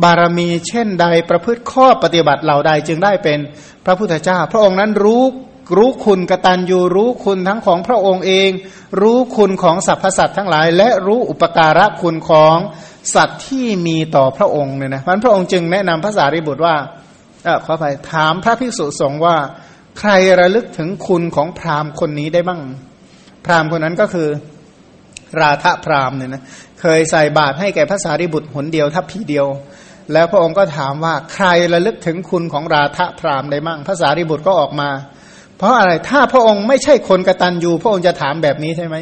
บารมีเช่นใดประพฤติข้อปฏิบัติเหล่าใดจึงได้เป็นพระพุทธเจ้า พระองค์นั้นรู้รู้คุณกตัญญูรู้คุณทั้งของพระองค์เอง รู้คุณของสรรพสัตว์ทั้งหลาย และรู้อุปการะคุณของสัตว์ที่มีต่อพระองค์เนี่ยนะพันพระองค์จึงแนะนำพระสารีบุตรว่าเออขอไปถามพระภิกษุสงฆ์ว่า ใครระลึกถึงคุณของพราหมณ์คนนี้ได้บ้าง พราหมณ์คนนั้นก็คือราธพราหมณ์เนี่ยนะเคยใส่บาตรให้แก่พระสารีบุตรหนเดียวทัพพีเดียว แล้วพระองค์ก็ถามว่าใครระลึกถึงคุณของราธพราหมณ์ได้มั่งพระสารีบุตรก็ออกมา เพราะอะไรถ้าพระองค์ไม่ใช่คนกระตันยูพระองค์จะถามแบบนี้ใช่ไหม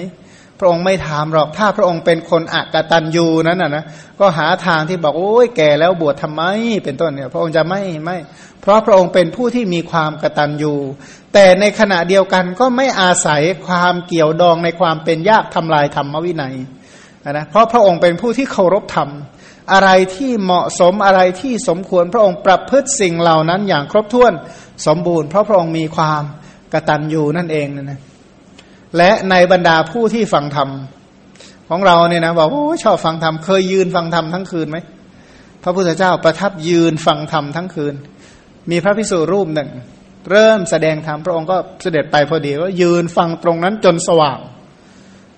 พระองค์ไม่ถามหรอกถ้าพระองค์เป็นคนอักตันยูนั้นนะนะก็หาทางที่บอกโอ้ยแก่แล้วบวชทำไมเป็นต้นเนี่ย พระองค์จะไม่ไม่ เพราะพระองค์เป็นผู้ที่มีความกตัญญูแต่ในขณะเดียวกันก็ไม่อาศัยความเกี่ยวดองในความเป็นยากทำลายธรรมวินัยนะเพราะพระองค์เป็นผู้ที่เคารพธรรม อะไรที่เหมาะสมอะไรที่สมควรพระองค์ประพฤติสิ่งเหล่านั้นอย่างครบถ้วนสมบูรณ์เพราะพระองค์มีความกตัญญูนั่นเองนะ และในบรรดาผู้ที่ฟังธรรมของเราเนี่ยนะบอกโอ้ชอบฟังธรรมเคยยืนฟังธรรมทั้งคืนไหมพระพุทธเจ้าประทับยืนฟังธรรมทั้งคืน มีพระพิสุรูปหนึ่ง เริ่มแสดงธรรมพระองค์ก็เสด็จไปพอดีก็ยืนฟังตรงนั้นจนสว่าง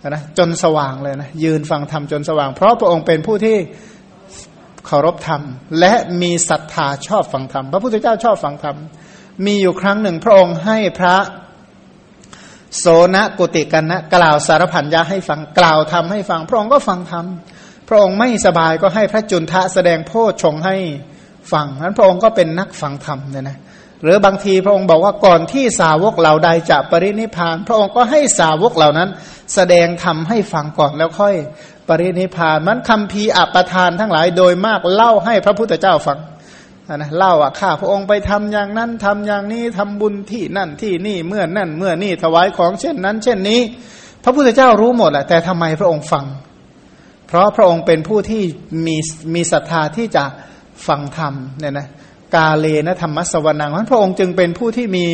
นะจนสว่างเลยนะยืนฟังธรรมจนสว่าง เพราะพระองค์เป็นผู้ที่เคารพธรรม และมีศรัทธาชอบฟังธรรม พระพุทธเจ้าชอบฟังธรรม มีอยู่ครั้งหนึ่งพระองค์ให้พระ โสนกุติกันนะกล่าวสารพันยาให้ฟังกล่าวทำให้ฟัง พระองค์ก็ฟังธรรมพระองค์ไม่สบายก็ให้พระจุนทะแสดงโพชงให้ฟังนั้นพระองค์ก็เป็นนักฟังธรรมเนี่ยนะหรือบางทีพระองค์บอกว่าก่อนที่สาวกเหล่าใดจะปรินิพาน พระองค์ก็ให้สาวกเหล่านั้น แสดงธรรมให้ฟังก่อนแล้วค่อย ปรินิพานมันคำพีอัปทานทั้งหลายโดยมากเล่าให้พระพุทธเจ้าฟัง นะเล่าอะข้าพระองค์ไปทำอย่างนั้นทำอย่างนี้ทำบุญที่นั่นที่นี่เมื่อนั่นเมื่อนี่ถวายของเช่นนั้น เช่นนี้ พระพุทธเจ้ารู้หมดแหละแต่ทำไมพระองค์ฟัง เพราะพระองค์เป็นผู้ที่มีมีศรัทธาที่จะฟังธรรมเนี่ยนะกาเลนะธรรมสวนังพระองค์จึงเป็นผู้ที่มี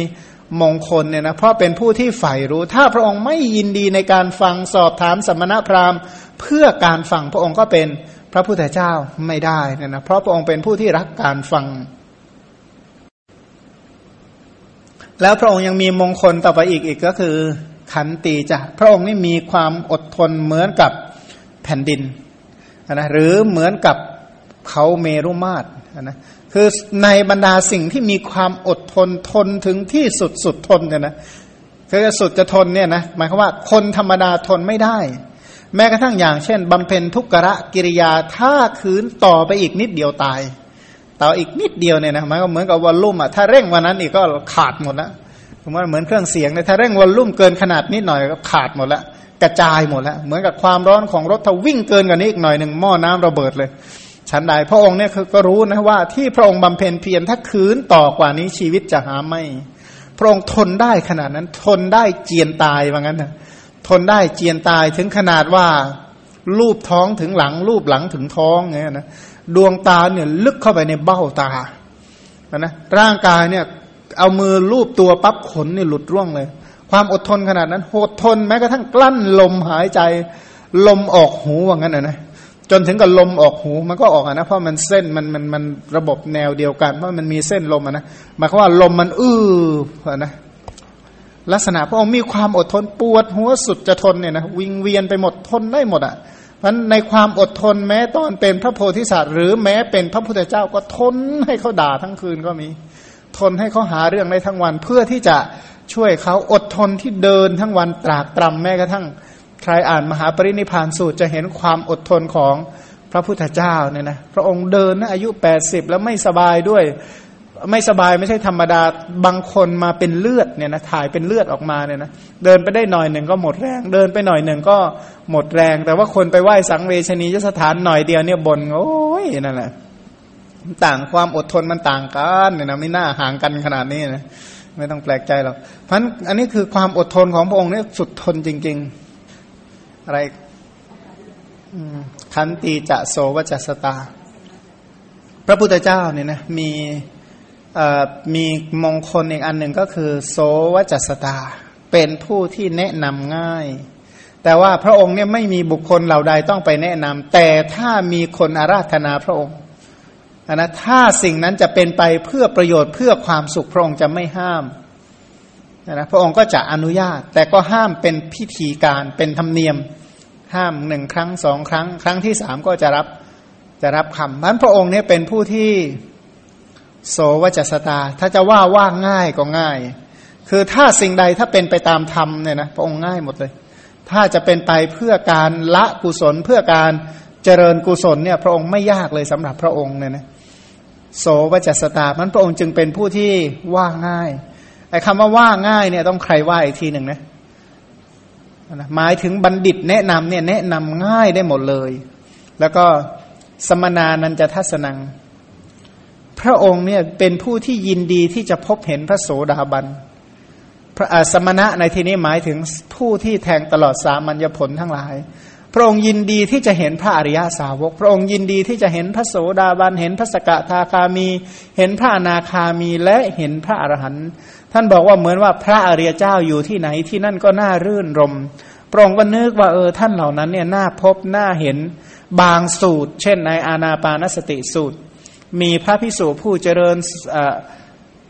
มงคลเนี่ยนะเพราะเป็นผู้ที่ใฝ่รู้ ถ้าพระองค์ไม่ยินดีในการฟังสอบถามสมณพราหมณ์ เพื่อการฟังพระองค์ก็เป็น พระพุทธเจ้าไม่ได้เนี่ยนะเพราะพระองค์เป็นผู้ที่รักการฟัง แล้วพระองค์ยังมีมงคลต่อไปอีกอีกก็คือ ขันตีจะพระองค์นี่มีความอดทนเหมือนกับแผ่นดินนะหรือเหมือนกับเขาเมรุมาตรนะคือในบรรดาสิ่งที่มีความอดทนทนถึงที่สุดสุดทนเนี่ยนะคือสุดจะทนเนี่ยนะหมายความว่าคนธรรมดาทนไม่ได้ แม้กระทั่งอย่างเช่นบำเพ็ญทุกขะกิริยาถ้าคืนต่อไปอีกนิดเดียวตายต่ออีกนิดเดียวเนี่ยนะมันก็เหมือนกับวอลลุ่มอะถ้าเร่งวันนั้นอีกก็ขาดหมดแล้วผมว่าเหมือนเครื่องเสียงเลยถ้าเร่งวอลลุ่มเกินขนาดนิดหน่อยก็ขาดหมดล้วกระจายหมดล้วเหมือนกับความร้อนของรถถ้าวิ่งเกินกว่านี้อีกหน่อยหนึ่งหม้อน้ำระเบิดเลยฉันใดพระองค์เนี่ยก็รู้นะว่าที่พระองค์บำเพ็ญเพียรถ้าคืนต่อกว่านี้ชีวิตจะหาไม่ พระองค์ทนได้ขนาดนั้นทนได้เจียนตายว่างั้นนะ ทนได้เจียนตายถึงขนาดว่ารูปท้องถึงหลังรูปหลังถึงท้องเงี้ยนะดวงตาเนี่ยลึกเข้าไปในเบ้าตานะร่างกายเนี่ยเอามือรูปตัวปั๊บขนเนี่ยหลุดร่วงเลย ความอดทนขนาดนั้นโหดทนแม้กระทั่งกลั้นลมหายใจ ลมออกหูว่างั้นนะจนถึงกับลมออกหูมันก็ออกนะเพราะมันเส้นมันมันมันระบบแนวเดียวกันเพราะมันมีเส้นลมนะหมายความว่าลมมันอื้อนะ ลักษณะพระองค์มีความอดทนปวดหัวสุดจะทนเนี่ยนะวิงเวียนไปหมดทนได้หมดอะเพราะในความอดทนแม้ตอนเป็นพระโพธิสัตว์ หรือแม้เป็นพระพุทธเจ้าก็ทนให้เขาด่าทั้งคืนก็มี ทนให้เขาหาเรื่องในทั้งวัน เพื่อที่จะช่วยเขาอดทนที่เดินทั้งวันตรากตรำแม้กระทั่ง ใครอ่านมหาปรินิพานสูตรจะเห็นความอดทนของพระพุทธเจ้าเนี่ยนะพระองค์เดินนะอายุแปดสิบแล้วไม่สบายด้วย ไม่สบายไม่ใช่ธรรมดาบางคนมาเป็นเลือดเนี่ยนะถ่ายเป็นเลือดออกมาเนี่ยนะเดินไปได้หน่อยหนึ่งก็หมดแรง เดินไปหน่อยหนึ่งก็หมดแรง แต่ว่าคนไปไหว้สังเวชนียสถานหน่อยเดียวเนี่ยบนโอ้ยนั่นแหละต่างความอดทนมันต่างกันเนี่ยนะไม่น่าห่างกันขนาดนี้นะไม่ต้องแปลกใจหรอกเพราะอันนี้คือความอดทนของพระองค์เนี่ยสุดทนจริง ๆ อะไรขันตีจะโสวจัสตา พระพุทธเจ้าเนี่ยนะมี มีมงคลอีกอันหนึ่งก็คือ โสวจัสตา เป็นผู้ที่แนะนำง่าย แต่ว่าพระองค์เนี่ยไม่มีบุคคลเหล่าใดต้องไปแนะนำแต่ถ้ามีคนอาราธนาพระองค์นะถ้าสิ่งนั้นจะเป็นไปเพื่อประโยชน์เพื่อความสุขพระองค์จะไม่ห้ามนะพระองค์ก็จะอนุญาต แต่ก็ห้ามเป็นพิธีการเป็นธรรมเนียม ห้ามหนึ่งครั้งสองครั้ง ครั้งที่สามก็จะรับจะรับคำนั้นพระองค์เนี่ยเป็นผู้ที่ โสวจัสตา ถ้าจะว่าว่าง่ายก็ง่าย คือถ้าสิ่งใดถ้าเป็นไปตามธรรมเนี่ยนะพระองค์ง่ายหมดเลย ถ้าจะเป็นไปเพื่อการละกุศลเพื่อการเจริญกุศลเนี่ยพระองค์ไม่ยากเลยสำหรับพระองค์เนี่ยนะโสวจัสตามันพระองค์จึงเป็นผู้ที่ว่าง่ายไอ้คำว่าว่าง่ายเนี่ยต้องใครว่าอีกทีหนึ่งนะหมายถึงบัณฑิตแนะนำเนี่ยแนะนำง่ายได้หมดเลย แล้วก็สมนานันจะทัศนัง พระองค์เนี่ยเป็นผู้ที่ยินดีที่จะพบเห็นพระโสดาบัน พระสมณะในที่นี้หมายถึงผู้ที่แทงตลอดสามัญญผลทั้งหลาย พระองค์ยินดีที่จะเห็นพระอริยาสาวก พระองค์ยินดีที่จะเห็นพระโสดาบัน เห็นพระสกทาคามี เห็นพระอนาคามีและเห็นพระอรหันต์ ท่านบอกว่าเหมือนว่าพระอริยเจ้าอยู่ที่ไหนที่นั่นก็น่ารื่นรม พระองค์ก็นึกว่าเออท่านเหล่านั้นเนี่ยน่าพบน่าเห็นบางสูตร เช่นในอานาปานสติสูตร มีพระพิสุผู้เจริญ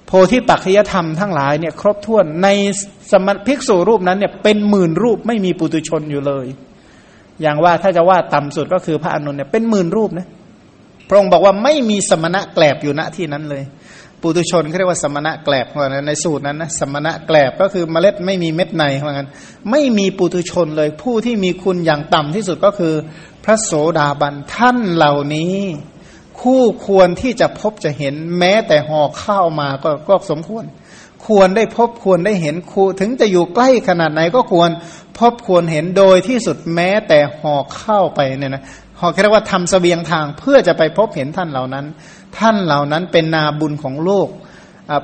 โพธิปัจจยธรรมทั้งหลายเนี่ยครบถ้วนในสมภิกษุรูปนั้นเนี่ยเป็นหมื่นรูปไม่มีปุตุชนอยู่เลย อย่างว่าถ้าจะว่าต่ำสุดก็คือพระอนุนเนี่ยเป็นหมื่นรูปนะพระองค์บอกว่าไม่มีสมณะแกลบอยู่ณที่นั้นเลยปุตุชนเขาเรียกว่าสมณะแกลบว่าในสูตรนั้นนะสมณะแกลบก็คือเมล็ดไม่มีเม็ดในเหมือนกันไม่มีปุตุชนเลยผู้ที่มีคุณอย่างต่ำที่สุดก็คือ พระโสดาบันท่านเหล่านี้ คู่ควรที่จะพบจะเห็นแม้แต่ห่อข้าวมาก็ก็สมควร ควรได้พบควรได้เห็นคูถึงจะอยู่ใกล้ขนาดไหนก็ควรพบควรเห็นโดยที่สุดแม้แต่ห่อข้าวไปเนี่ยนะห่อเรียกว่าทำสเสบียงทางเพื่อจะไปพบเห็นท่านเหล่านั้น ท่านเหล่านั้นเป็นนาบุญของโลก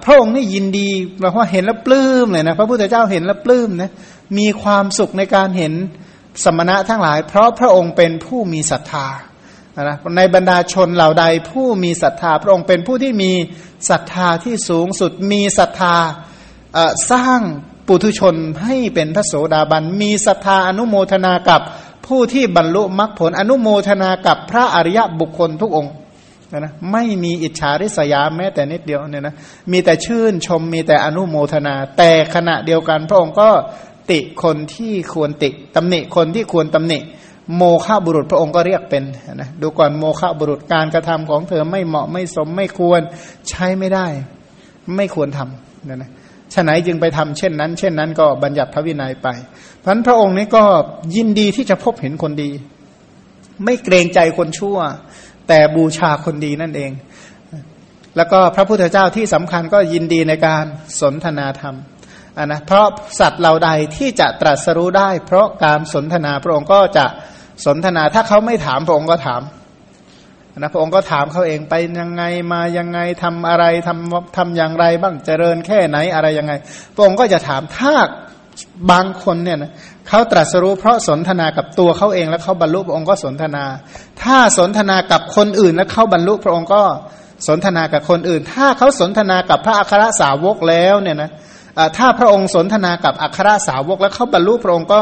พระองค์นี่ยินดีแปลว่าเห็นแล้วปลื้มเลยนะพระพุทธเจ้าเห็นแล้วปลื้มนะมีความสุขในการเห็นสมณะทั้งหลาย เพราะพระองค์เป็นผู้มีศรัทธา นะในบรรดาชนเหล่าใดผู้มีศรัทธา พระองค์เป็นผู้ที่มีศรัทธาที่สูงสุดมีศรัทธาสร้างปุถุชนให้เป็นพระโสดาบัน มีศรัทธาอนุโมทนากับผู้ที่บรรลุมรรคผลอนุโมทนากับพระอริยบุคคลทุกองค์นะไม่มีอิจฉาริษยาแม้แต่นิดเดียวเนี่ยนะมีแต่ชื่นชมมีแต่อนุโมทนา แต่ขณะเดียวกัน พระองค์ก็ติคนที่ควรติตำหนิคนที่ควรตำหนิ โมฆะบุรุษพระองค์ก็เรียกเป็นนะดูก่อนโมฆะบุรุษการกระทำของเธอไม่เหมาะไม่สมไม่ควรใช้ไม่ได้ ไม่ควรทำนะนะฉะไหนจึงไปทำเช่นนั้น เช่นนั้นก็บัญญัติพระวินัยไปพันพระองค์นี้ก็ยินดีที่จะพบเห็นคนดี ไม่เกรงใจคนชั่ว แต่บูชาคนดีนั่นเอง แล้วก็พระพุทธเจ้าที่สำคัญก็ยินดีในการสนทนาธรรมนนะเพราะสัตว์เหล่าใดที่จะตรัสรู้ได้ เพราะการสนทนาพระองค์ก็จะ สนทนาถ้าเขาไม่ถามพระองค์ก็ถามนะพระองค์ก็ถามเขาเองไปยังไงมายังไงทำอะไรทำทำอย่างไรบ้างเจริญแค่ไหนอะไรยังไง พระองค์ก็จะถามถ้าบางคนเนี่ยนะเขาตรัสรู้เพราะสนทนากับตัวเขาเองแล้วเขาบรรลุพระองค์ก็สนทนา ถ้าสนทนากับคนอื่นแล้วเขาบรรลุพระองค์ก็สนทนากับคนอื่น ถ้าเขาสนทนากับพระอัครสาวกแล้วเนี่ยนะถ้าพระองค์สนทนากับอัครสาวกแล้วเขาบรรลุพระองค์ก็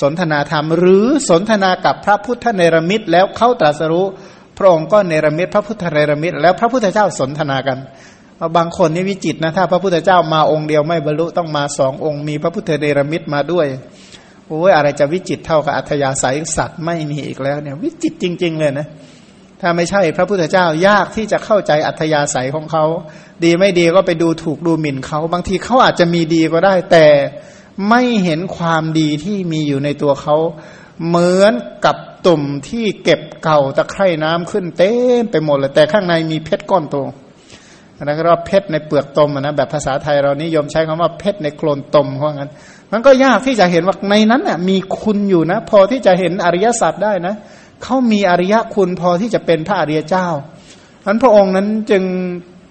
สนทนาธรรม หรือสนทนากับพระพุทธเนรมิตแล้วเข้าตรัสรู้พระองค์ก็เนรมิตพระพุทธเนรมิตแล้วพระพุทธเจ้าสนทนากันบางคนนี่วิจิตนะถ้าพระพุทธเจ้ามาองค์เดียวไม่บรรลุต้องมาสององค์มีพระพุทธเนรมิตมาด้วยโอ้ยอะไรจะวิจิตเท่ากับอัธยาศัยสัตว์ไม่มีอีกแล้วเนี่ยวิจิตจริง ๆ เลยนะถ้าไม่ใช่พระพุทธเจ้ายากที่จะเข้าใจอัธยาศัยของเขา ดีไม่ดีก็ไปดูถูกดูหมิ่นเขา บางทีเขาอาจจะมีดีก็ได้แต่ ไม่เห็นความดีที่มีอยู่ในตัวเขา เหมือนกับตุ่มที่เก็บเก่าตะไคร่น้ำขึ้นเต็มไปหมดเลยแต่ข้างในมีเพชรก้อนโตนะก็เรียกว่าเพชรในเปลือกตมนะแบบภาษาไทยเรานิยมใช้คำว่าเพชรในโคลนตมเพราะงั้น มันก็ยากที่จะเห็นว่าในนั้นน่ะมีคุณอยู่นะ พอที่จะเห็นอริยสัจได้นะเขามีอริยคุณพอที่จะเป็นพระอริยเจ้าอันพระองค์นั้นจึง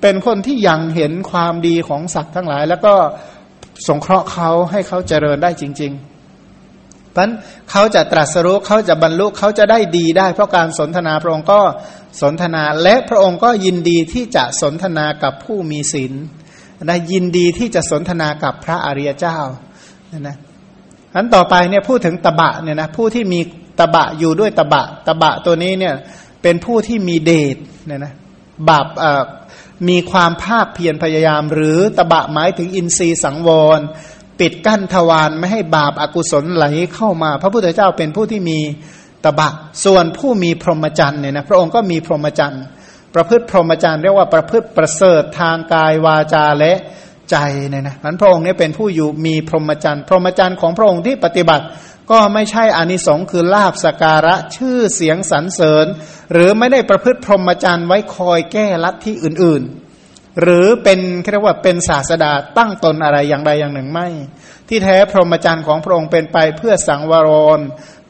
เป็นคนที่ยังเห็นความดีของสัตว์ทั้งหลาย แล้วก็ สงเคราะห์เขาให้เขาเจริญได้จริงๆเพราะเขาจะตรัสรู้เขาจะบรรลุเขาจะได้ดีได้ เพราะการสนทนาพระองค์ก็สนทนาและพระองค์ก็ยินดีที่จะสนทนากับผู้มีศีลนะยินดีที่จะสนทนากับพระอริยเจ้านะอันต่อไปเนี่ยพูดถึงตบะเนี่ยนะผู้ที่มีตบะอยู่ด้วยตบะ ตบะตัวนี้เนี่ยเป็นผู้ที่มีเดชเนี่ยนะบาปอ่า มีความภาคเพียรพยายาม หรือตบะหมายถึงอินทรีย์สังวร ปิดกั้นทวารไม่ให้บาปอากุศลไหลเข้ามา พระพุทธเจ้าเป็นผู้ที่มีตบะส่วนผู้มีพรหมจรรย์เนี่ยนะพระองค์ก็มีพรหมจรรย์ประพฤติพรหมจรรย์เรียกว่าประพฤติประเสริฐทางกายวาจาและใจเนี่ยนะนั้นพระองค์นี้เป็นผู้อยู่มีพรหมจรรย์ พรหมจรรย์ของพระองค์ที่ปฏิบัติ ก็ไม่ใช่อานิสงส์คือลาบสการะชื่อเสียงสรรเสริญ หรือไม่ได้ประพฤติพรหมจรรย์ไว้คอยแก้ลัทธิอื่นๆ หรือเป็นเรียกว่าเป็นศาสดาตั้งตนอะไรอย่างใดอย่างหนึ่งไม่ ที่แท้พรหมจรรย์ของพระองค์เป็นไปเพื่อสังวรน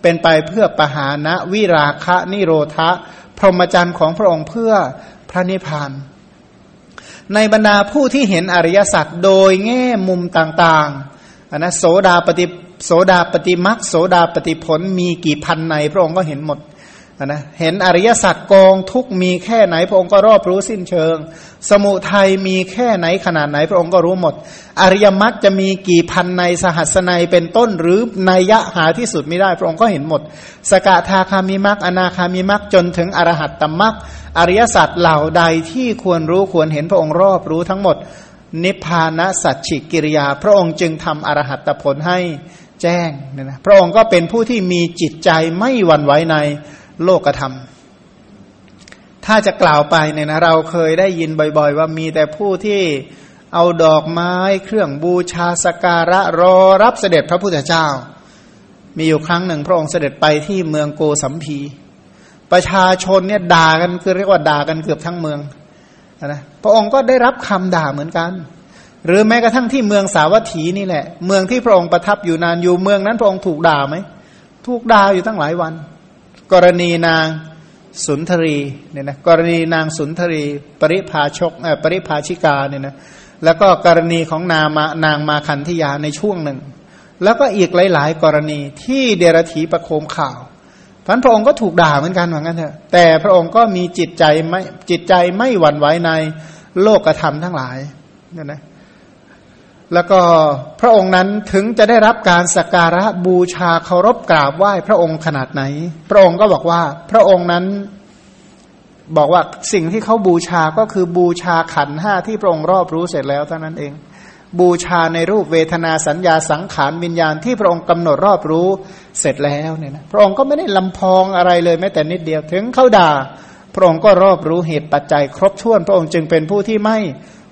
เป็นไปเพื่อปหานะวิราคะนิโรธะพรหมจรรย์ของพระองค์เพื่อพระนิพพาน ในบรรดาผู้ที่เห็นอริยสัจโดยแง่มุมต่างๆนนะโสดาปฏิ โสดาปฏิมักโสดาปฏิผลมีกี่พันในพระองค์ก็เห็นหมดนะเห็นอริยสัจกองทุกมีแค่ไหน พระองค์ก็รอบรู้สิ้นเชิง สมุทัยมีแค่ไหนขนาดไหน พระองค์ก็รู้หมด อริยมรรคจะมีกี่พันในสหัสนัยเป็นต้นหรือนัยยะหาที่สุดไม่ได้ พระองค์ก็เห็นหมด สกทาคามิมรรคอนาคามิมรรคจนถึงอรหัตตมรรคอริยสัจเหล่าใดที่ควรรู้ควรเห็นพระองค์รอบรู้ทั้งหมด นิพพานะสัจฉิกิริยา พระองค์จึงทำอรหัตผลให้ แจ้งเนี่ยนะพระองค์ก็เป็นผู้ที่มีจิตใจไม่หวั่นไหวในโลกธรรม ถ้าจะกล่าวไปเนี่ยนะเราเคยได้ยินบ่อย ๆ ว่ามีแต่ผู้ที่เอาดอกไม้เครื่องบูชาสการะรอรับเสด็จพระพุทธเจ้า มีอยู่ครั้งหนึ่งพระองค์เสด็จไปที่เมืองโกสัมพี ประชาชนเนี่ยด่ากันคือเรียกว่าด่ากันเกือบทั้งเมืองนะพระองค์ก็ได้รับคำด่าเหมือนกัน หรือแม้กระทั่งที่เมืองสาวัตถีนี่แหละ เมืองที่พระองค์ประทับอยู่นานอยู่เมืองนั้นพระองค์ถูกด่าไหมถูกด่าอยู่ตั้งหลายวัน กรณีนางสุนทรีเนี่ยนะกรณีนางสุนทรี ปริภาชกปริภาชิกาเนี่ยนะแล้วก็กรณีของนามานางมาคันธยาในช่วงหนึ่ง แล้วก็อีกหลาย ๆ กรณีที่เดรธีประโคมข่าวพันพระองค์ก็ถูกด่าเหมือนกันเหมือนกันเถอะแต่พระองค์ก็มีจิตใจไม่จิตใจไม่หวั่นไหวในโลกธรรมทั้งหลายเนี่ยนะ แล้วก็พระองค์นั้นถึงจะได้รับการสักการะบูชาเคารพกราบไหว้พระองค์ขนาดไหน พระองค์ก็บอกว่าพระองค์นั้นบอกว่าสิ่งที่เขาบูชาก็คือบูชาขันห้าที่พระองค์รอบรู้เสร็จแล้วเท่านั้นเอง บูชาในรูปเวทนาสัญญาสังขารวิญญาณที่พระองค์กำหนดรอบรู้เสร็จแล้วเนี่ยนะพระองค์ก็ไม่ได้ลำพองอะไรเลยแม้แต่นิดเดียวถึงเขาด่า พระองค์ก็รอบรู้เหตุปัจจัยครบถ้วน พระองค์จึงเป็นผู้ที่ไม่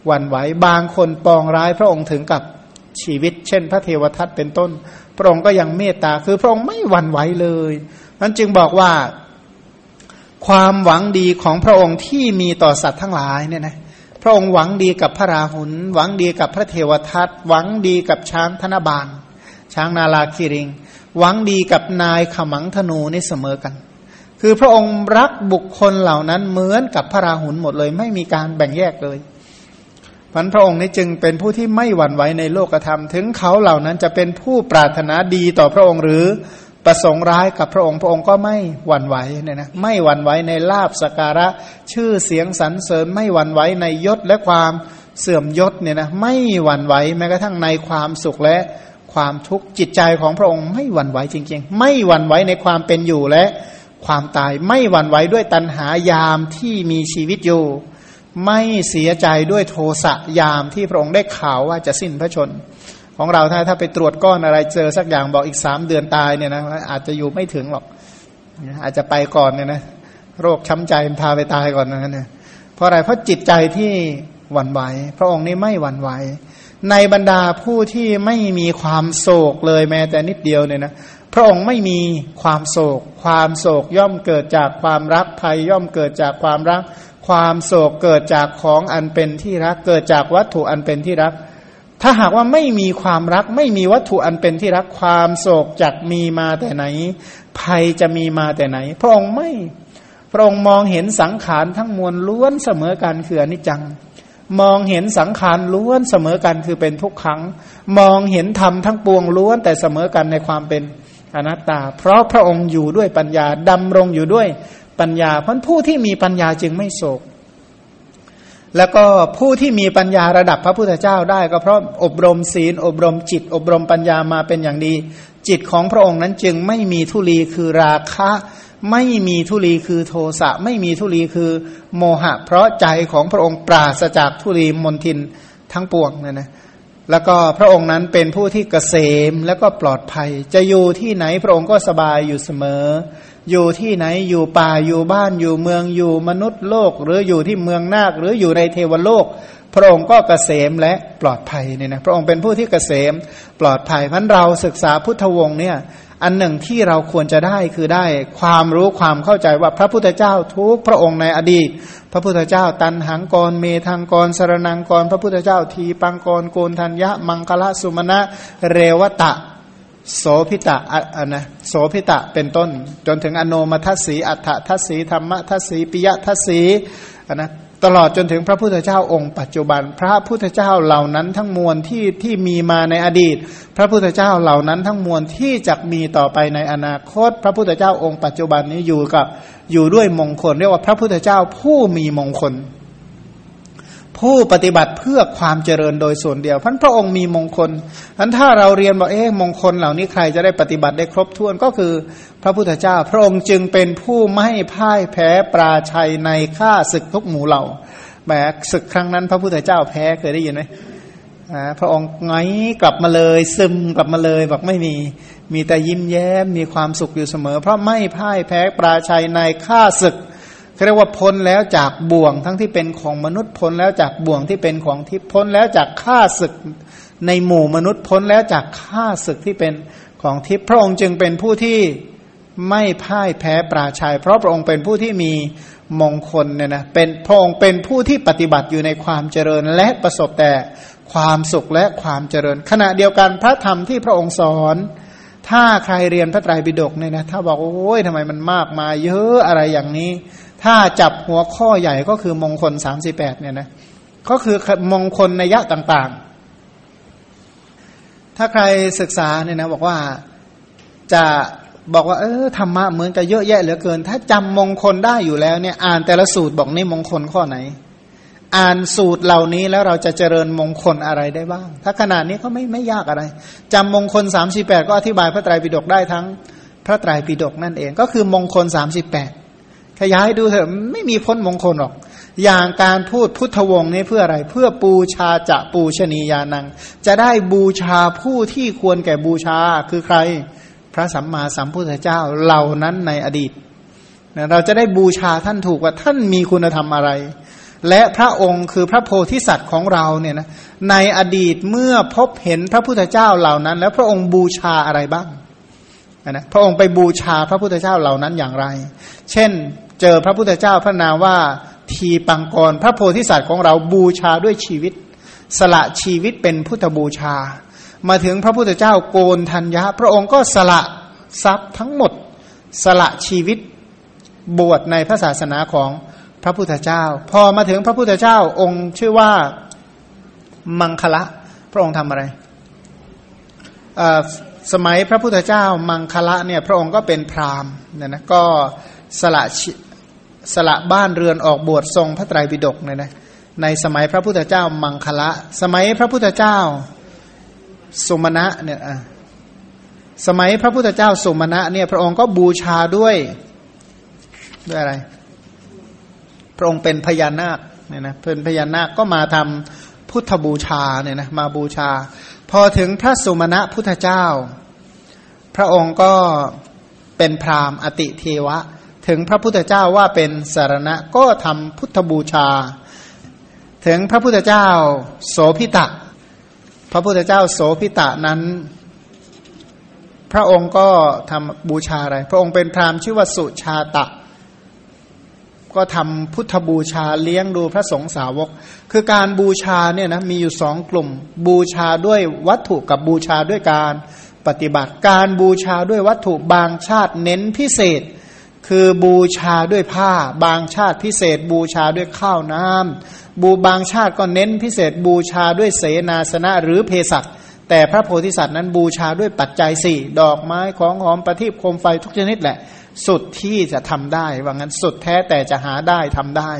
หวั่นไหวบางคนปองร้ายพระองค์ถึงกับชีวิต เช่น พระเทวทัตเป็นต้น พระองค์ก็ยังเมตตาคือพระองค์ไม่หวั่นไหวเลยนั้นจึงบอกว่าความหวังดีของพระองค์ที่มีต่อสัตว์ทั้งหลายเนี่ยนะพระองค์หวังดีกับพระราหุลหวังดีกับพระเทวทัตหวังดีกับช้างธนบาลช้างนาลาคิริง หวังดีกับนายขมังธนูนี่เสมอกัน คือพระองค์รักบุคคลเหล่านั้นเหมือนกับพระราหุลหมดเลย ไม่มีการแบ่งแยกเลย พันพระองค์นี้จึงเป็นผู้ที่ไม่หวั่นไหวในโลกธรรม ถึงเขาเหล่านั้นจะเป็นผู้ปรารถนาดีต่อพระองค์หรือประสงค์ร้ายกับพระองค์พระองค์ก็ไม่หวั่นไหวเนี่ยนะไม่หวั่นไหวในลาบสการะชื่อเสียงสรรเสริญ ไม่หวั่นไหวในยศและความเสื่อมยศเนี่ยนะไม่หวั่นไหวแม้กระทั่งในความสุขและความทุกข์จิตใจของพระองค์ไม่หวั่นไหวจริง ๆ ไม่หวั่นไหวในความเป็นอยู่และความตายไม่หวั่นไหวด้วยตัณหายามที่มีชีวิตอยู่ ไม่เสียใจด้วยโทสะยามที่พระองค์ได้ข่าวว่าจะสิ้นพระชน ของเราถ้าถ้าไปตรวจก้อนอะไรเจอสักอย่างบอกอีกสามเดือนตายเนี่ยนะอาจจะอยู่ไม่ถึงหรอก อาจจะไปก่อนเนี่ยนะโรคช้ำใจพาไปตายก่อนนะเนี่ยเพราะอะไรเพราะจิตใจที่หวั่นไหว พระองค์นี้ไม่หวั่นไหว ในบรรดาผู้ที่ไม่มีความโศกเลยแม้แต่นิดเดียวเนี่ยนะพระองค์ไม่มีความโศก ความโศกย่อมเกิดจากความรักภัยย่อมเกิดจากความรัก ความโศกเกิดจากของอันเป็นที่รัก เกิดจากวัตถุอันเป็นที่รัก ถ้าหากว่าไม่มีความรัก ไม่มีวัตถุอันเป็นที่รักความโศกจักมีมาแต่ไหน ภัยจะมีมาแต่ไหน พระองค์ไม่ พระองค์มองเห็นสังขารทั้งมวลล้วนเสมอกันคืออนิจจัง มองเห็นสังขารล้วนเสมอกันคือเป็นทุกขัง มองเห็นธรรมทั้งปวงล้วนแต่เสมอกันในความเป็นอนัตตา เพราะพระองค์อยู่ด้วยปัญญาดำรงอยู่ด้วย ปัญญาเพราะผู้ที่มีปัญญาจึงไม่โศก แล้วก็ผู้ที่มีปัญญาระดับพระพุทธเจ้าได้ ก็เพราะอบรมศีล อบรมจิต อบรมปัญญามาเป็นอย่างดี จิตของพระองค์นั้นจึงไม่มีทุลีคือราคะ ไม่มีทุลีคือโทสะไม่มีทุลีคือโมหะ เพราะใจของพระองค์ปราศจากทุลีมนทินทั้งปวงเนี่ยนะแล้วก็พระองค์นั้นเป็นผู้ที่เกษมแล้วก็ปลอดภัย จะอยู่ที่ไหนพระองค์ก็สบายอยู่เสมอ อยู่ที่ไหนอยู่ป่าอยู่บ้านอยู่เมืองอยู่มนุษย์โลก หรืออยู่ที่เมืองนาค หรืออยู่ในเทวโลก พระองค์ก็เกษมและปลอดภัยเนี่ยนะพระองค์เป็นผู้ที่เกษมปลอดภัยพันเราศึกษาพุทธวงศ์เนี่ยอันหนึ่งที่เราควรจะได้คือได้ความรู้ความเข้าใจว่าพระพุทธเจ้าทุกพระองค์ในอดีต พระพุทธเจ้าตันหังกรเมทังกรสรนังกร พระพุทธเจ้าทีปังกรโกนทัญญะมังคละสุมาณะเรวตะ โสพิตะอะนะโสพิตะเป็นต้น จนถึงอโนมัทสีอัฏฐทัศสีธรรมทัศสีปิยทัศสีอนะตลอดจนถึงพระพุทธเจ้าองค์ปัจจุบัน พระพุทธเจ้าเหล่านั้นทั้งมวลที่ที่มีมาในอดีต พระพุทธเจ้าเหล่านั้นทั้งมวลที่จะมีต่อไปในอนาคต พระพุทธเจ้าองค์ปัจจุบันนี้อยู่กับอยู่ด้วยมงคล เรียกว่าพระพุทธเจ้าผู้มีมงคล ผู้ปฏิบัติเพื่อความเจริญโดยส่วนเดียวพันพระองค์มีมงคลอันถ้าเราเรียนบอกเอ๊ะมงคลเหล่านี้ใครจะได้ปฏิบัติได้ครบถ้วนก็คือ พระพุทธเจ้า พระองค์จึงเป็นผู้ไม่พ่ายแพ้ปราชัยในข้าศึกทุกหมู่เหล่าแหมศึกครั้งนั้น พระพุทธเจ้าแพ้เคยได้ยินไหมพระองค์ไงกลับมาเลยซึมกลับมาเลยบอกไม่มี มีแต่ยิ้มแย้มมีความสุขอยู่เสมอ เพราะไม่พ่ายแพ้ปราชัยในข้าศึก เรียกว่าพ้นแล้วจากบ่วงทั้งที่เป็นของมนุษย์พ้นแล้วจากบ่วงที่เป็นของทิพย์พ้นแล้วจากข้าศึกในหมู่มนุษย์พ้นแล้วจากข้าศึกที่เป็นของทิพย์พระองค์จึงเป็นผู้ที่ไม่พ่ายแพ้ปราชัย เพราะพระองค์เป็นผู้ที่มีมงคลเนี่ยนะเป็นพระองค์เป็นผู้ที่ปฏิบัติอยู่ในความเจริญและประสบแต่ความสุขและความเจริญ ขณะเดียวกันพระธรรมที่พระองค์สอน ถ้าใครเรียนพระไตรปิฎกเนี่ยนะถ้าบอกโอ้ยทำไมมันมากมาเยอะอะไรอย่างนี้ ถ้าจับหัวข้อใหญ่ก็คือมงคลสามสิบแปดเนี่ยนะก็คือมงคลในยะต่างๆ ถ้าใครศึกษาเนี่ยนะบอกว่าจะบอกว่าเออธรรมะเหมือนกับเยอะแยะเหลือเกิน ถ้าจำมงคลได้อยู่แล้วเนี่ย อ่านแต่ละสูตรบอกนี่มงคลข้อไหน อ่านสูตรเหล่านี้แล้วเราจะเจริญมงคลอะไรได้บ้าง ถ้าขนาดนี้ก็ไม่ไม่ยากอะไรจำมงคลสามสิบแปดก็อธิบายพระไตรปิฎกได้ทั้งพระไตรปิฎกนั่นเอง ก็คือมงคลสามสิบแปด ขยายดูเถอะไม่มีพ้นมงคลหรอก อย่างการพูดพุทธวงศ์นี่เพื่ออะไร เพื่อปูชาจะปูชนียานัง จะได้บูชาผู้ที่ควรแก่บูชาคือใคร พระสัมมาสัมพุทธเจ้าเหล่านั้นในอดีตเราจะได้บูชาท่านถูกว่าท่านมีคุณธรรมอะไร และพระองค์คือพระโพธิสัตว์ของเราเนี่ยนะในอดีตเมื่อพบเห็นพระพุทธเจ้าเหล่านั้น แล้วพระองค์บูชาอะไรบ้างนะพระองค์ไปบูชาพระพุทธเจ้าเหล่านั้นอย่างไร เช่น เจอพระพุทธเจ้าพระนามว่าทีปังกร พระโพธิสัตว์ของเราบูชาด้วยชีวิต สละชีวิตเป็นพุทธบูชา มาถึงพระพุทธเจ้าโกนทัญญาพระองค์ก็สละทรัพย์ทั้งหมด สละชีวิตบวชในพระศาสนาของพระพุทธเจ้า พอมาถึงพระพุทธเจ้าองค์ชื่อว่ามังคละ พระองค์ทำอะไร สมัยพระพุทธเจ้ามังคละเนี่ยพระองค์ก็เป็นพราหมณ์เนี่ยนะก็สละ สละบ้านเรือนออกบวชทรงพระไตรปิฎกเนี่ยนะในสมัยพระพุทธเจ้ามังคละ สมัยพระพุทธเจ้าสุมาณะเนี่ยสมัยพระพุทธเจ้าสุมาณะเนี่ยพระองค์ก็บูชาด้วยด้วยอะไร พระองค์เป็นพญานาคเนี่ยนะเป็นพญานาคก็มาทำพุทธบูชาเนี่ยนะมาบูชา พอถึงพระสุมาณะพุทธเจ้า พระองค์ก็เป็นพราหมณ์อติเทวะ ถึงพระพุทธเจ้าว่าเป็นสารณะก็ทำพุทธบูชา ถึงพระพุทธเจ้าโสพิตะ พระพุทธเจ้าโสพิตะนั้น พระองค์ก็ทำบูชาอะไร พระองค์เป็นพราหมณ์ชื่อว่าสุชาตะ ก็ทำพุทธบูชาเลี้ยงดูพระสงฆ์สาวก คือการบูชาเนี่ยนะมีอยู่สองกลุ่ม บูชาด้วยวัตถุกับบูชาด้วยการปฏิบัติ การบูชาด้วยวัตถุบางชาติเน้นพิเศษ คือบูชาด้วยผ้า บางชาติพิเศษบูชาด้วยข้าวน้ำบูบางชาติก็เน้นพิเศษบูชาด้วยเสนาสนะหรือเพศัตแต่พระโพธิสัตว์นั้นบูชาด้วยปัจจัยสี่ดอกไม้ของหอมประทีปโคมไฟทุกชนิดแหละ สุดที่จะทำได้ว่างั้นสุดแท้แต่จะหาได้ทำได้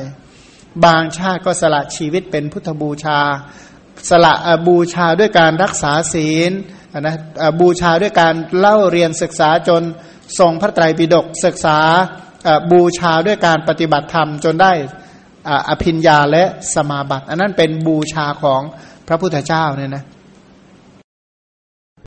บางชาติก็สละชีวิตเป็นพุทธบูชา สละบูชาด้วยการรักษาศีลนะบูชาด้วยการเล่าเรียนศึกษาจน ทรงพระไตรปิฎกศึกษาบูชาด้วยการปฏิบัติธรรมจนได้อภิญญาและสมาบัติ อันนั้นเป็นบูชาของพระพุทธเจ้าเนี่ยนะ